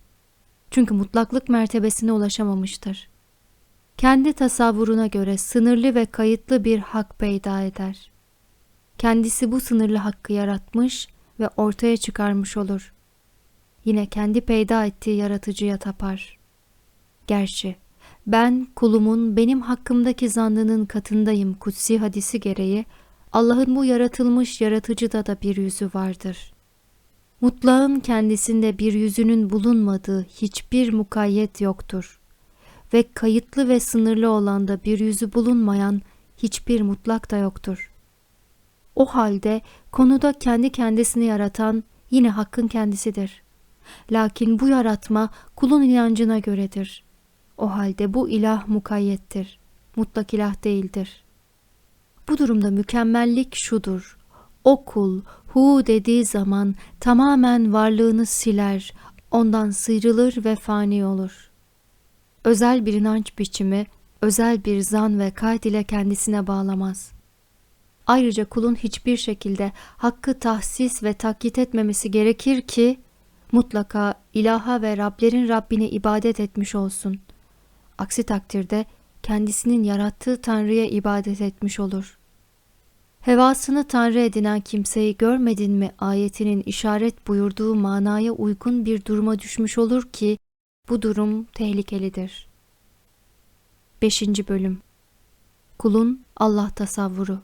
Çünkü mutlaklık mertebesine ulaşamamıştır. Kendi tasavvuruna göre sınırlı ve kayıtlı bir hak peyda eder. Kendisi bu sınırlı hakkı yaratmış ve ortaya çıkarmış olur. Yine kendi peyda ettiği yaratıcıya tapar. Gerçi ben kulumun benim hakkımdaki zannının katındayım kutsi hadisi gereği Allah'ın bu yaratılmış yaratıcıda da bir yüzü vardır.'' Mutlağın kendisinde bir yüzünün bulunmadığı hiçbir mukayyet yoktur. Ve kayıtlı ve sınırlı olanda bir yüzü bulunmayan hiçbir mutlak da yoktur. O halde konuda kendi kendisini yaratan yine hakkın kendisidir. Lakin bu yaratma kulun inancına göredir. O halde bu ilah mukayyettir. Mutlak ilah değildir. Bu durumda mükemmellik şudur. O kul hu dediği zaman tamamen varlığını siler, ondan sıyrılır ve fani olur. Özel bir inanç biçimi, özel bir zan ve kayıt ile kendisine bağlamaz. Ayrıca kulun hiçbir şekilde hakkı tahsis ve takyit etmemesi gerekir ki, mutlaka ilaha ve Rablerin Rabbine ibadet etmiş olsun. Aksi takdirde kendisinin yarattığı Tanrı'ya ibadet etmiş olur. Hevasını Tanrı edinen kimseyi görmedin mi ayetinin işaret buyurduğu manaya uygun bir duruma düşmüş olur ki bu durum tehlikelidir. 5. Bölüm Kulun Allah tasavvuru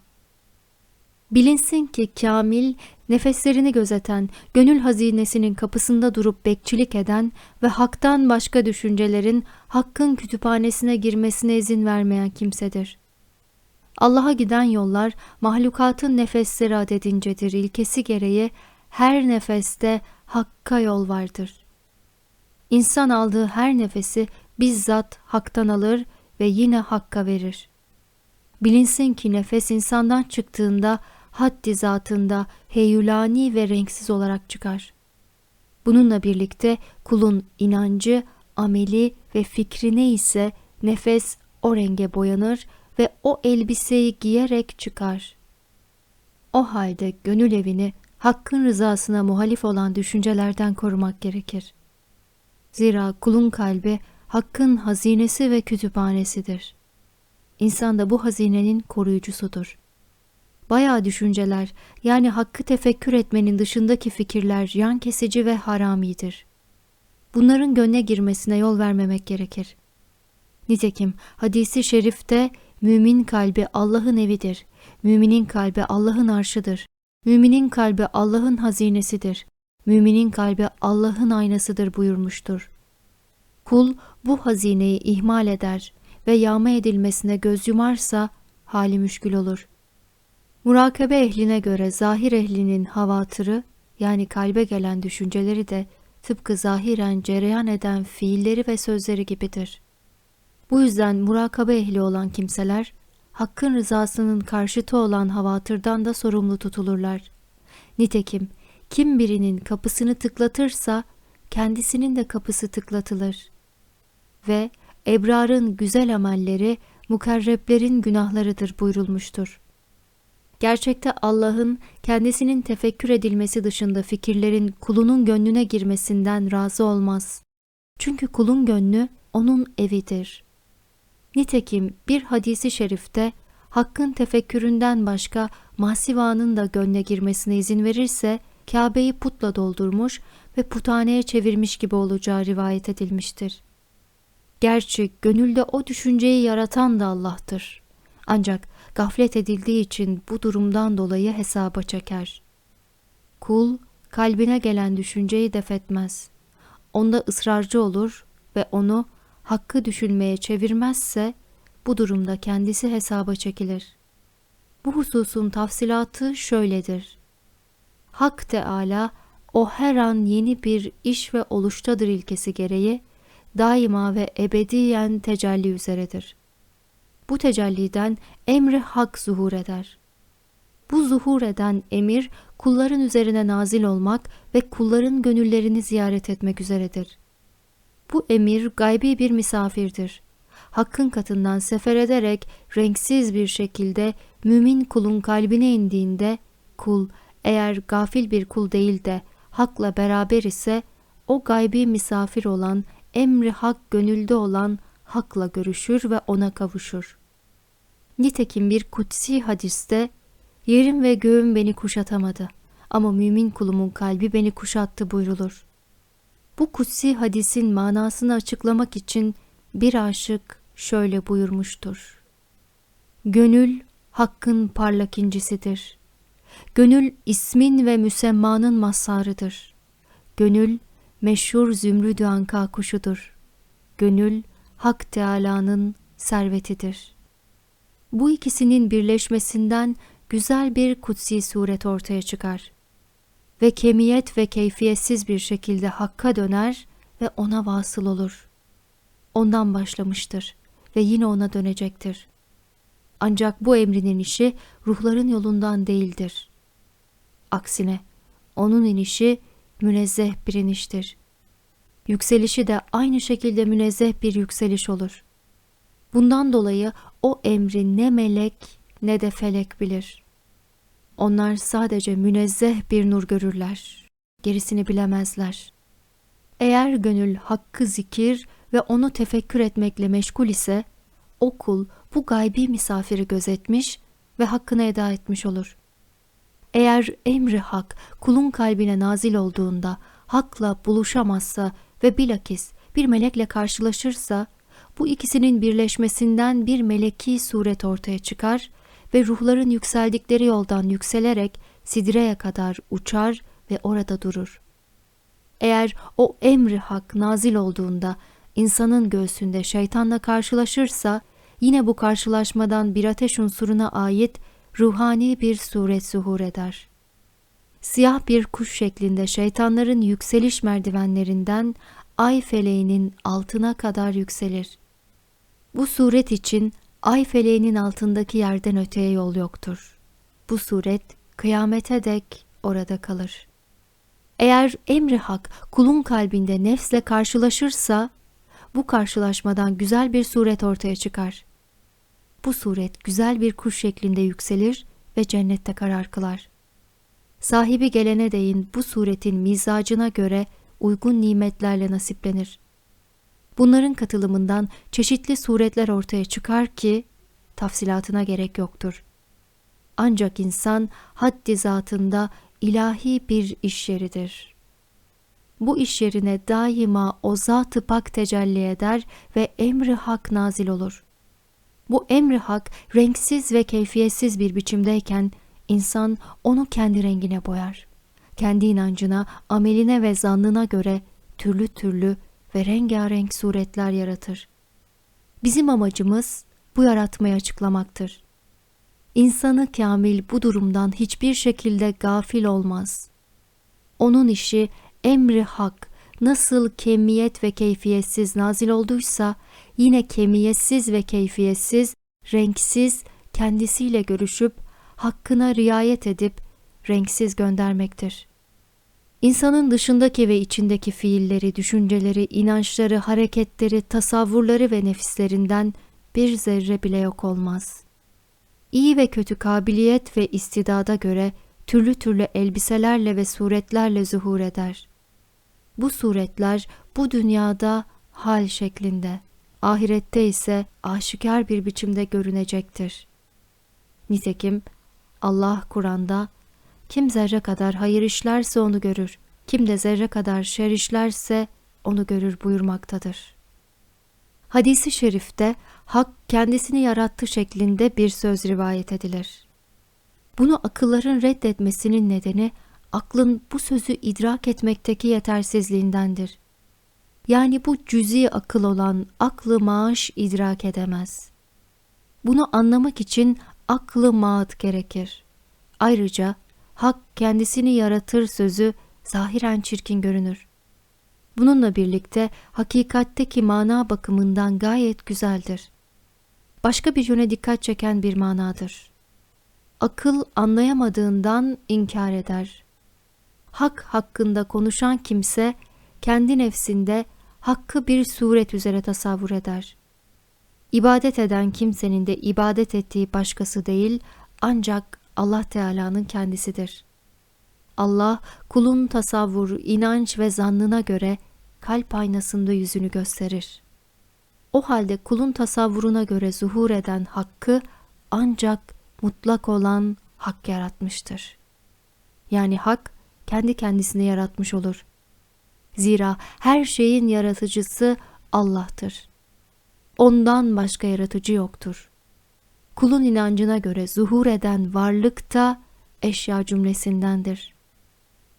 Bilinsin ki kamil nefeslerini gözeten, gönül hazinesinin kapısında durup bekçilik eden ve haktan başka düşüncelerin hakkın kütüphanesine girmesine izin vermeyen kimsedir. Allah'a giden yollar mahlukatın nefesleri adedincedir ilkesi gereği her nefeste hakka yol vardır. İnsan aldığı her nefesi bizzat haktan alır ve yine hakka verir. Bilinsin ki nefes insandan çıktığında haddi zatında heyulani ve renksiz olarak çıkar. Bununla birlikte kulun inancı, ameli ve fikri neyse nefes o renge boyanır ve o elbiseyi giyerek çıkar. O halde gönül evini hakkın rızasına muhalif olan düşüncelerden korumak gerekir. Zira kulun kalbi hakkın hazinesi ve kütüphanesidir. İnsan da bu hazinenin koruyucusudur. Bayağı düşünceler yani hakkı tefekkür etmenin dışındaki fikirler yan kesici ve haramidir. Bunların gönle girmesine yol vermemek gerekir. Nitekim hadisi şerifte mümin kalbi Allah'ın evidir. Müminin kalbi Allah'ın arşıdır. Müminin kalbi Allah'ın hazinesidir. Müminin kalbi Allah'ın aynasıdır buyurmuştur. Kul bu hazineyi ihmal eder ve yağma edilmesine göz yumarsa hali müşkül olur. Murakabe ehline göre zahir ehlinin havatırı yani kalbe gelen düşünceleri de tıpkı zahiren cereyan eden fiilleri ve sözleri gibidir. Bu yüzden murakabe ehli olan kimseler hakkın rızasının karşıtı olan havatırdan da sorumlu tutulurlar. Nitekim kim birinin kapısını tıklatırsa kendisinin de kapısı tıklatılır. Ve ebrarın güzel amelleri mukarreblerin günahlarıdır buyurulmuştur. Gerçekte Allah'ın kendisinin tefekkür edilmesi dışında fikirlerin kulunun gönlüne girmesinden razı olmaz. Çünkü kulun gönlü onun evidir. Nitekim bir hadisi şerifte hakkın tefekküründen başka masivanın da gönle girmesine izin verirse Kabe'yi putla doldurmuş ve puthaneye çevirmiş gibi olacağı rivayet edilmiştir. Gerçi gönülde o düşünceyi yaratan da Allah'tır. Ancak gaflet edildiği için bu durumdan dolayı hesaba çeker. Kul kalbine gelen düşünceyi defetmez. Onda ısrarcı olur ve onu hakkı düşünmeye çevirmezse bu durumda kendisi hesaba çekilir. Bu hususun tafsilatı şöyledir. Hak Teala o her an yeni bir iş ve oluştadır ilkesi gereği daima ve ebediyen tecelli üzeredir. Bu tecelliden emri hak zuhur eder. Bu zuhur eden emir kulların üzerine nazil olmak ve kulların gönüllerini ziyaret etmek üzeredir. Bu emir gaybi bir misafirdir. Hakkın katından sefer ederek renksiz bir şekilde mümin kulun kalbine indiğinde kul eğer gafil bir kul değil de hakla beraber ise o gaybi misafir olan emri hak gönülde olan hakla görüşür ve ona kavuşur. Nitekim bir kutsi hadiste yerim ve göğüm beni kuşatamadı ama mümin kulumun kalbi beni kuşattı buyrulur. Bu kutsi hadisin manasını açıklamak için bir aşık şöyle buyurmuştur. Gönül hakkın parlak incisidir. Gönül ismin ve müsemmanın mazharıdır. Gönül meşhur zümrüdü anka kuşudur. Gönül Hak Teala'nın servetidir. Bu ikisinin birleşmesinden güzel bir kutsi suret ortaya çıkar ve kemiyet ve keyfiyetsiz bir şekilde Hakk'a döner ve ona vasıl olur. Ondan başlamıştır ve yine ona dönecektir. Ancak bu emrinin işi ruhların yolundan değildir. Aksine onun inişi münezzeh bir iniştir. Yükselişi de aynı şekilde münezzeh bir yükseliş olur. Bundan dolayı o emri ne melek ne de felek bilir. Onlar sadece münezzeh bir nur görürler. Gerisini bilemezler. Eğer gönül hakkı zikir ve onu tefekkür etmekle meşgul ise, o kul bu gaybi misafiri gözetmiş ve hakkını eda etmiş olur. Eğer emri hak kulun kalbine nazil olduğunda hakla buluşamazsa ve bilakis bir melekle karşılaşırsa bu ikisinin birleşmesinden bir meleki suret ortaya çıkar ve ruhların yükseldikleri yoldan yükselerek Sidre'ye kadar uçar ve orada durur. Eğer o emri hak nazil olduğunda insanın göğsünde şeytanla karşılaşırsa yine bu karşılaşmadan bir ateş unsuruna ait ruhani bir suret zuhur eder. Siyah bir kuş şeklinde şeytanların yükseliş merdivenlerinden ay feleğinin altına kadar yükselir. Bu suret için ay feleğinin altındaki yerden öteye yol yoktur. Bu suret kıyamete dek orada kalır. Eğer emri hak kulun kalbinde nefsle karşılaşırsa bu karşılaşmadan güzel bir suret ortaya çıkar. Bu suret güzel bir kuş şeklinde yükselir ve cennette karar kılar. Sahibi gelene değin bu suretin mizacına göre uygun nimetlerle nasiplenir. Bunların katılımından çeşitli suretler ortaya çıkar ki tafsilatına gerek yoktur. Ancak insan haddi zatında ilahi bir iş yeridir. Bu iş yerine daima o zat-ı pak tecelli eder ve emri hak nazil olur. Bu emri hak renksiz ve keyfiyetsiz bir biçimdeyken insan onu kendi rengine boyar. Kendi inancına, ameline ve zannına göre türlü türlü ve rengarenk suretler yaratır. Bizim amacımız bu yaratmayı açıklamaktır. İnsanı kamil bu durumdan hiçbir şekilde gafil olmaz. Onun işi emri hak nasıl kemiyet ve keyfiyetsiz nazil olduysa yine kemiyetsiz ve keyfiyetsiz, renksiz kendisiyle görüşüp hakkına riayet edip renksiz göndermektir. İnsanın dışındaki ve içindeki fiilleri, düşünceleri, inançları, hareketleri, tasavvurları ve nefislerinden bir zerre bile yok olmaz. İyi ve kötü kabiliyet ve istidada göre türlü türlü elbiselerle ve suretlerle zuhur eder. Bu suretler bu dünyada hal şeklinde, ahirette ise aşikar bir biçimde görünecektir. Nitekim Allah Kur'an'da kim zerre kadar hayır işlerse onu görür, kim de zerre kadar şer işlerse onu görür buyurmaktadır. Hadisi şerifte hak kendisini yarattı şeklinde bir söz rivayet edilir. Bunu akılların reddetmesinin nedeni aklın bu sözü idrak etmekteki yetersizliğindendir. Yani bu cüzi akıl olan aklı maaş idrak edemez. Bunu anlamak için aklı maat gerekir. Ayrıca hak kendisini yaratır sözü zahiren çirkin görünür. Bununla birlikte hakikatteki mana bakımından gayet güzeldir. Başka bir yöne dikkat çeken bir manadır. Akıl anlayamadığından inkar eder. Hak hakkında konuşan kimse kendi nefsinde hakkı bir suret üzere tasavvur eder. İbadet eden kimsenin de ibadet ettiği başkası değil ancak Allah Teala'nın kendisidir. Allah kulun tasavvur, inanç ve zannına göre kalp aynasında yüzünü gösterir. O halde kulun tasavvuruna göre zuhur eden hakkı ancak mutlak olan hak yaratmıştır. Yani hak kendi kendisini yaratmış olur. Zira her şeyin yaratıcısı Allah'tır. Ondan başka yaratıcı yoktur. Kulun inancına göre zuhur eden varlık da eşya cümlesindendir.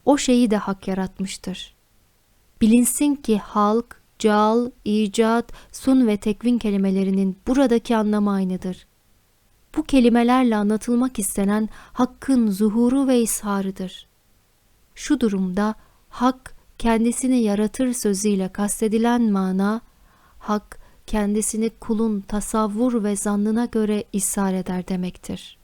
O şeyi de hak yaratmıştır. Bilinsin ki halk, cal, icat, sun ve tekvin kelimelerinin buradaki anlamı aynıdır. Bu kelimelerle anlatılmak istenen hakkın zuhuru ve isharıdır. Şu durumda hak kendisini yaratır sözüyle kastedilen mana, hak kendisini kulun tasavvur ve zannına göre ishar eder demektir.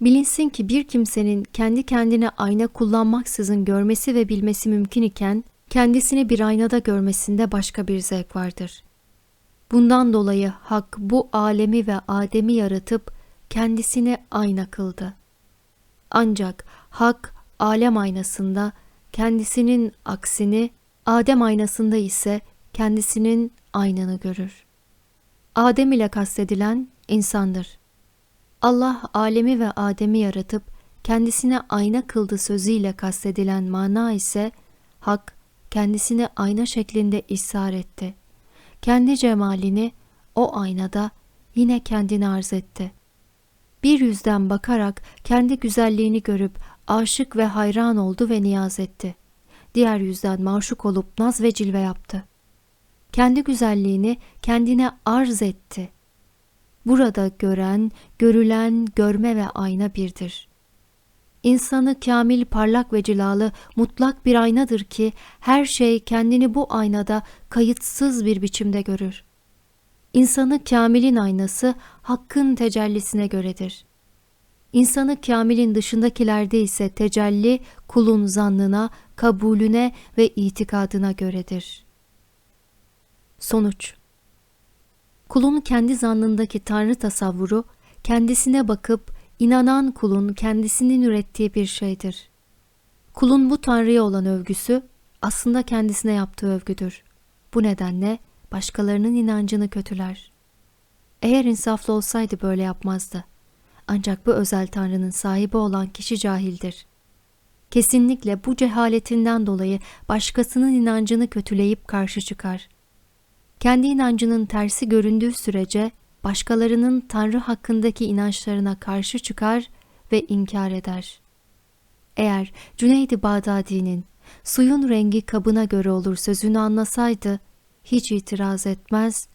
Bilinsin ki bir kimsenin kendi kendine ayna kullanmaksızın görmesi ve bilmesi mümkün iken, kendisini bir aynada görmesinde başka bir zevk vardır. Bundan dolayı Hak bu alemi ve Adem'i yaratıp kendisini ayna kıldı. Ancak Hak alem aynasında kendisinin aksini, Adem aynasında ise kendisinin aynanı görür. Adem ile kastedilen insandır. Allah alemi ve Adem'i yaratıp kendisine ayna kıldı sözüyle kastedilen mana ise Hak kendisini ayna şeklinde ishar etti. Kendi cemalini o aynada yine kendini arz etti. Bir yüzden bakarak kendi güzelliğini görüp aşık ve hayran oldu ve niyaz etti. Diğer yüzden maşuk olup naz ve cilve yaptı. Kendi güzelliğini kendine arz etti. Burada gören, görülen, görme ve ayna birdir. İnsanı kamil, parlak ve cilalı, mutlak bir aynadır ki her şey kendini bu aynada kayıtsız bir biçimde görür. İnsanı kamilin aynası hakkın tecellisine göredir. İnsanı kamilin dışındakilerde ise tecelli kulun zannına, kabulüne ve itikadına göredir. Sonuç Kulun kendi zannındaki tanrı tasavvuru, kendisine bakıp inanan kulun kendisinin ürettiği bir şeydir. Kulun bu tanrıya olan övgüsü aslında kendisine yaptığı övgüdür. Bu nedenle başkalarının inancını kötüler. Eğer insaflı olsaydı böyle yapmazdı. Ancak bu özel tanrının sahibi olan kişi cahildir. Kesinlikle bu cehaletinden dolayı başkasının inancını kötüleyip karşı çıkar. Kendi inancının tersi göründüğü sürece başkalarının Tanrı hakkındaki inançlarına karşı çıkar ve inkar eder. Eğer Cüneyd-i Bağdadi'nin suyun rengi kabına göre olur sözünü anlasaydı, hiç itiraz etmez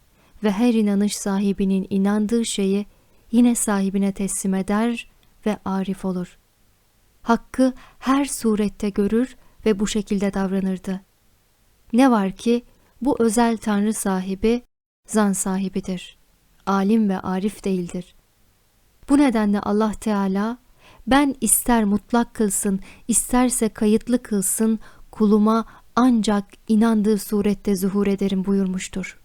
ve her inanış sahibinin inandığı şeyi yine sahibine teslim eder ve arif olur. Hakkı her surette görür ve bu şekilde davranırdı. Ne var ki bu özel tanrı sahibi zan sahibidir. Alim ve arif değildir. Bu nedenle Allah Teala ben ister mutlak kılsın, isterse kayıtlı kılsın, kuluma ancak inandığı surette zuhur ederim buyurmuştur.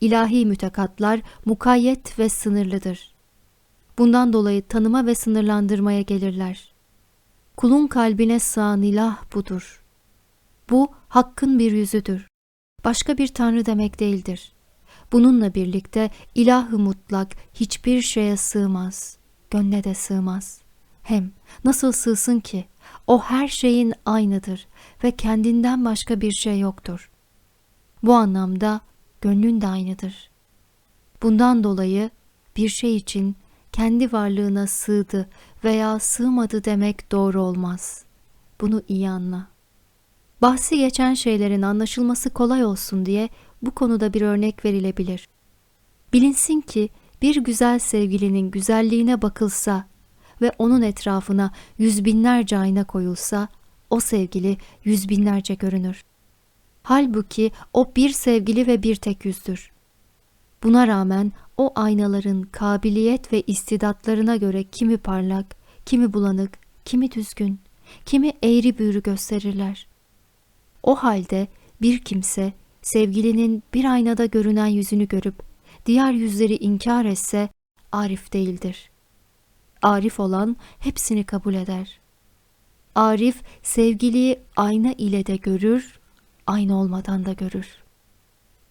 İlahi mütekatlar mukayyet ve sınırlıdır. Bundan dolayı tanıma ve sınırlandırmaya gelirler. Kulun kalbine sığan ilah budur. Bu hakkın bir yüzüdür. Başka bir tanrı demek değildir. Bununla birlikte ilahı mutlak hiçbir şeye sığmaz, gönle de sığmaz. Hem nasıl sığsın ki? O her şeyin aynıdır ve kendinden başka bir şey yoktur. Bu anlamda gönlün de aynıdır. Bundan dolayı bir şey için kendi varlığına sığdı veya sığmadı demek doğru olmaz. Bunu iyi anla. Bahsi geçen şeylerin anlaşılması kolay olsun diye bu konuda bir örnek verilebilir. Bilinsin ki bir güzel sevgilinin güzelliğine bakılsa ve onun etrafına yüz binlerce ayna koyulsa, o sevgili yüz binlerce görünür. Halbuki o bir sevgili ve bir tek yüzdür. Buna rağmen o aynaların kabiliyet ve istidatlarına göre kimi parlak, kimi bulanık, kimi düzgün, kimi eğri büğrü gösterirler. O halde bir kimse sevgilinin bir aynada görünen yüzünü görüp diğer yüzleri inkar etse arif değildir. Arif olan hepsini kabul eder. Arif sevgiliyi ayna ile de görür, ayna olmadan da görür.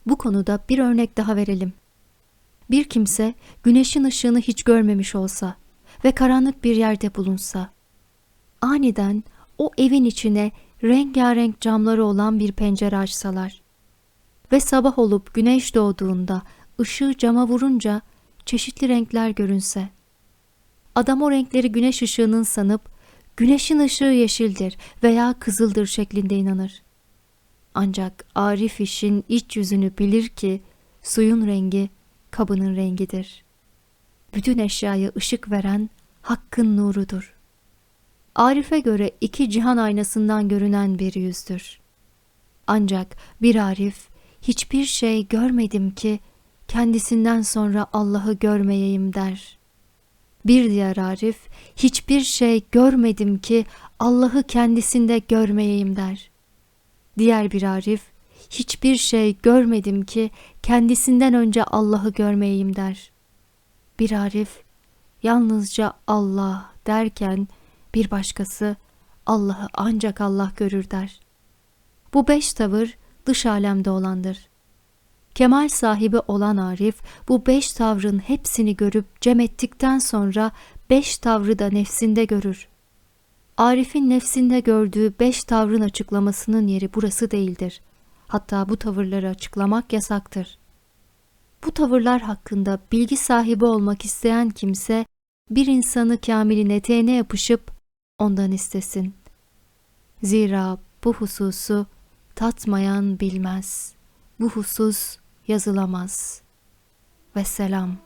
Bu konuda bir örnek daha verelim. Bir kimse güneşin ışığını hiç görmemiş olsa ve karanlık bir yerde bulunsa, aniden o evin içine rengarenk camları olan bir pencere açsalar ve sabah olup güneş doğduğunda ışığı cama vurunca çeşitli renkler görünse, adam o renkleri güneş ışığının sanıp güneşin ışığı yeşildir veya kızıldır şeklinde inanır. Ancak Arif işin iç yüzünü bilir ki suyun rengi kabının rengidir. Bütün eşyaya ışık veren Hakk'ın nurudur. Arif'e göre iki cihan aynasından görünen bir yüzdür. Ancak bir Arif hiçbir şey görmedim ki kendisinden sonra Allah'ı görmeyeyim der. Bir diğer Arif hiçbir şey görmedim ki Allah'ı kendisinde görmeyeyim der. Diğer bir Arif hiçbir şey görmedim ki kendisinden önce Allah'ı görmeyeyim der. Bir Arif yalnızca Allah derken bir başkası Allah'ı ancak Allah görür der. Bu beş tavır dış alemde olandır. Kemal sahibi olan Arif bu beş tavrın hepsini görüp cem ettikten sonra beş tavrı da nefsinde görür. Arif'in nefsinde gördüğü beş tavrın açıklamasının yeri burası değildir. Hatta bu tavırları açıklamak yasaktır. Bu tavırlar hakkında bilgi sahibi olmak isteyen kimse bir insanı kamilin eteğine yapışıp ondan istesin. Zira bu hususu tatmayan bilmez. Bu husus yazılamaz. Vesselam.